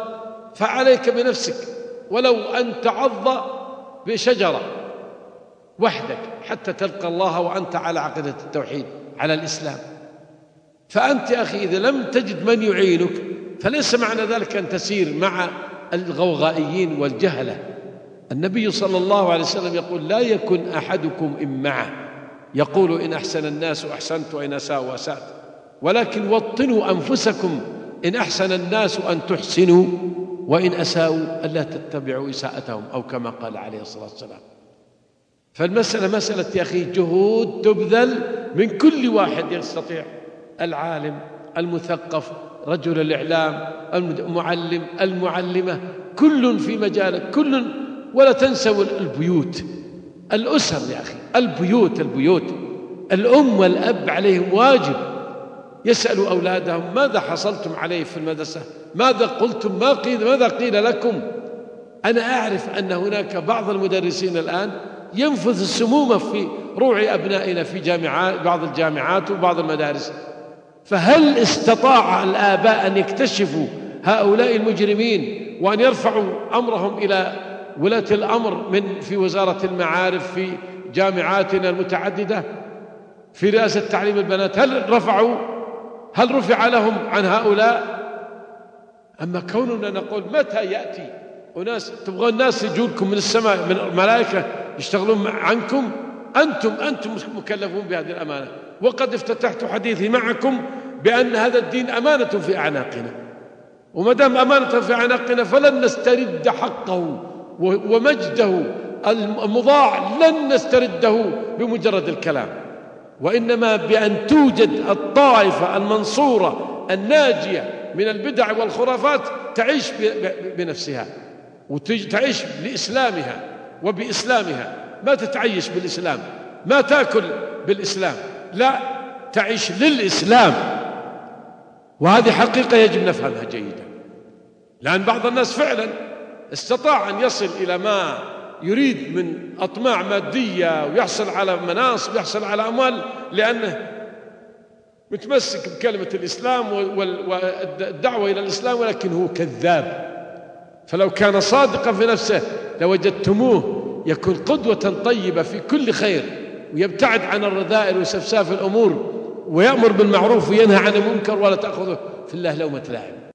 فعليك بنفسك ولو أن تعض بشجرة. وحدك حتى تلقى الله وأنت على عقيدة التوحيد على الإسلام. فأنت يا أخي إذا لم تجد من يعينك فليس معنى ذلك أن تسير مع الغوغائيين والجهلة. النبي صلى الله عليه وسلم يقول لا يكن أحدكم إمعة يقول إن أحسن الناس أحسنت وإن أساءوا أسأت ولكن وطنوا أنفسكم إن أحسن الناس أن تحسنوا وإن أساءوا ألا تتبعوا إساءتهم. أو كما قال عليه الصلاة والسلام. فالمسألة مسألة يا أخي جهود تبذل من كل واحد يستطيع. العالم المثقف رجل الإعلام المعلم المعلمة كل في مجاله كل ولا تنسوا البيوت. الأسر يا أخي البيوت البيوت. الأم والأب عليهم واجب. يسألوا أولادهم ماذا حصلتم عليه في المدرسة؟ ماذا قلتم؟ ما قيل ماذا قيل لكم؟ أنا أعرف أن هناك بعض المدرسين الآن ينفذ السموم في روع أبنائنا في جامعات بعض الجامعات وبعض المدارس. فهل استطاع الآباء أن يكتشفوا هؤلاء المجرمين وأن يرفعوا أمرهم إلى ولاة الأمر من في وزارة المعارف في جامعاتنا المتعددة في رئاسة تعليم البنات؟ هل رفعوا؟ هل رفع لهم عن هؤلاء؟ أما كوننا نقول متى يأتي أناس تبغون الناس يجونكم من السماء من الملائكة يشتغلون عنكم أنتم أنتم مكلفون بهذه الأمانة. وقد افتتحت حديثي معكم بأن هذا الدين أمانة في أعناقنا. وما دام أمانة في أعناقنا فلن نسترد حقه ومجده المضاع لن نسترده بمجرد الكلام. وإنما بأن توجد الطائفة المنصورة الناجية من البدع والخرافات تعيش بنفسها وتعيش لإسلامها. وبإسلامها. ما تتعيش بالإسلام ما تأكل بالإسلام لا تعيش للإسلام. وهذه حقيقة يجب نفهمها جيدا. لأن بعض الناس فعلا استطاع أن يصل إلى ما يريد من أطماع مادية ويحصل على مناصب ويحصل على أموال لأنه متمسك بكلمة الإسلام والدعوة إلى الإسلام ولكن هو كذاب. فلو كان صادقا في نفسه لوجدتموه يكون قدوة طيبة في كل خير ويبتعد عن الرذائل وسفساف الأمور ويأمر بالمعروف وينهى عن المنكر ولا تأخذه في الله لومة لاعب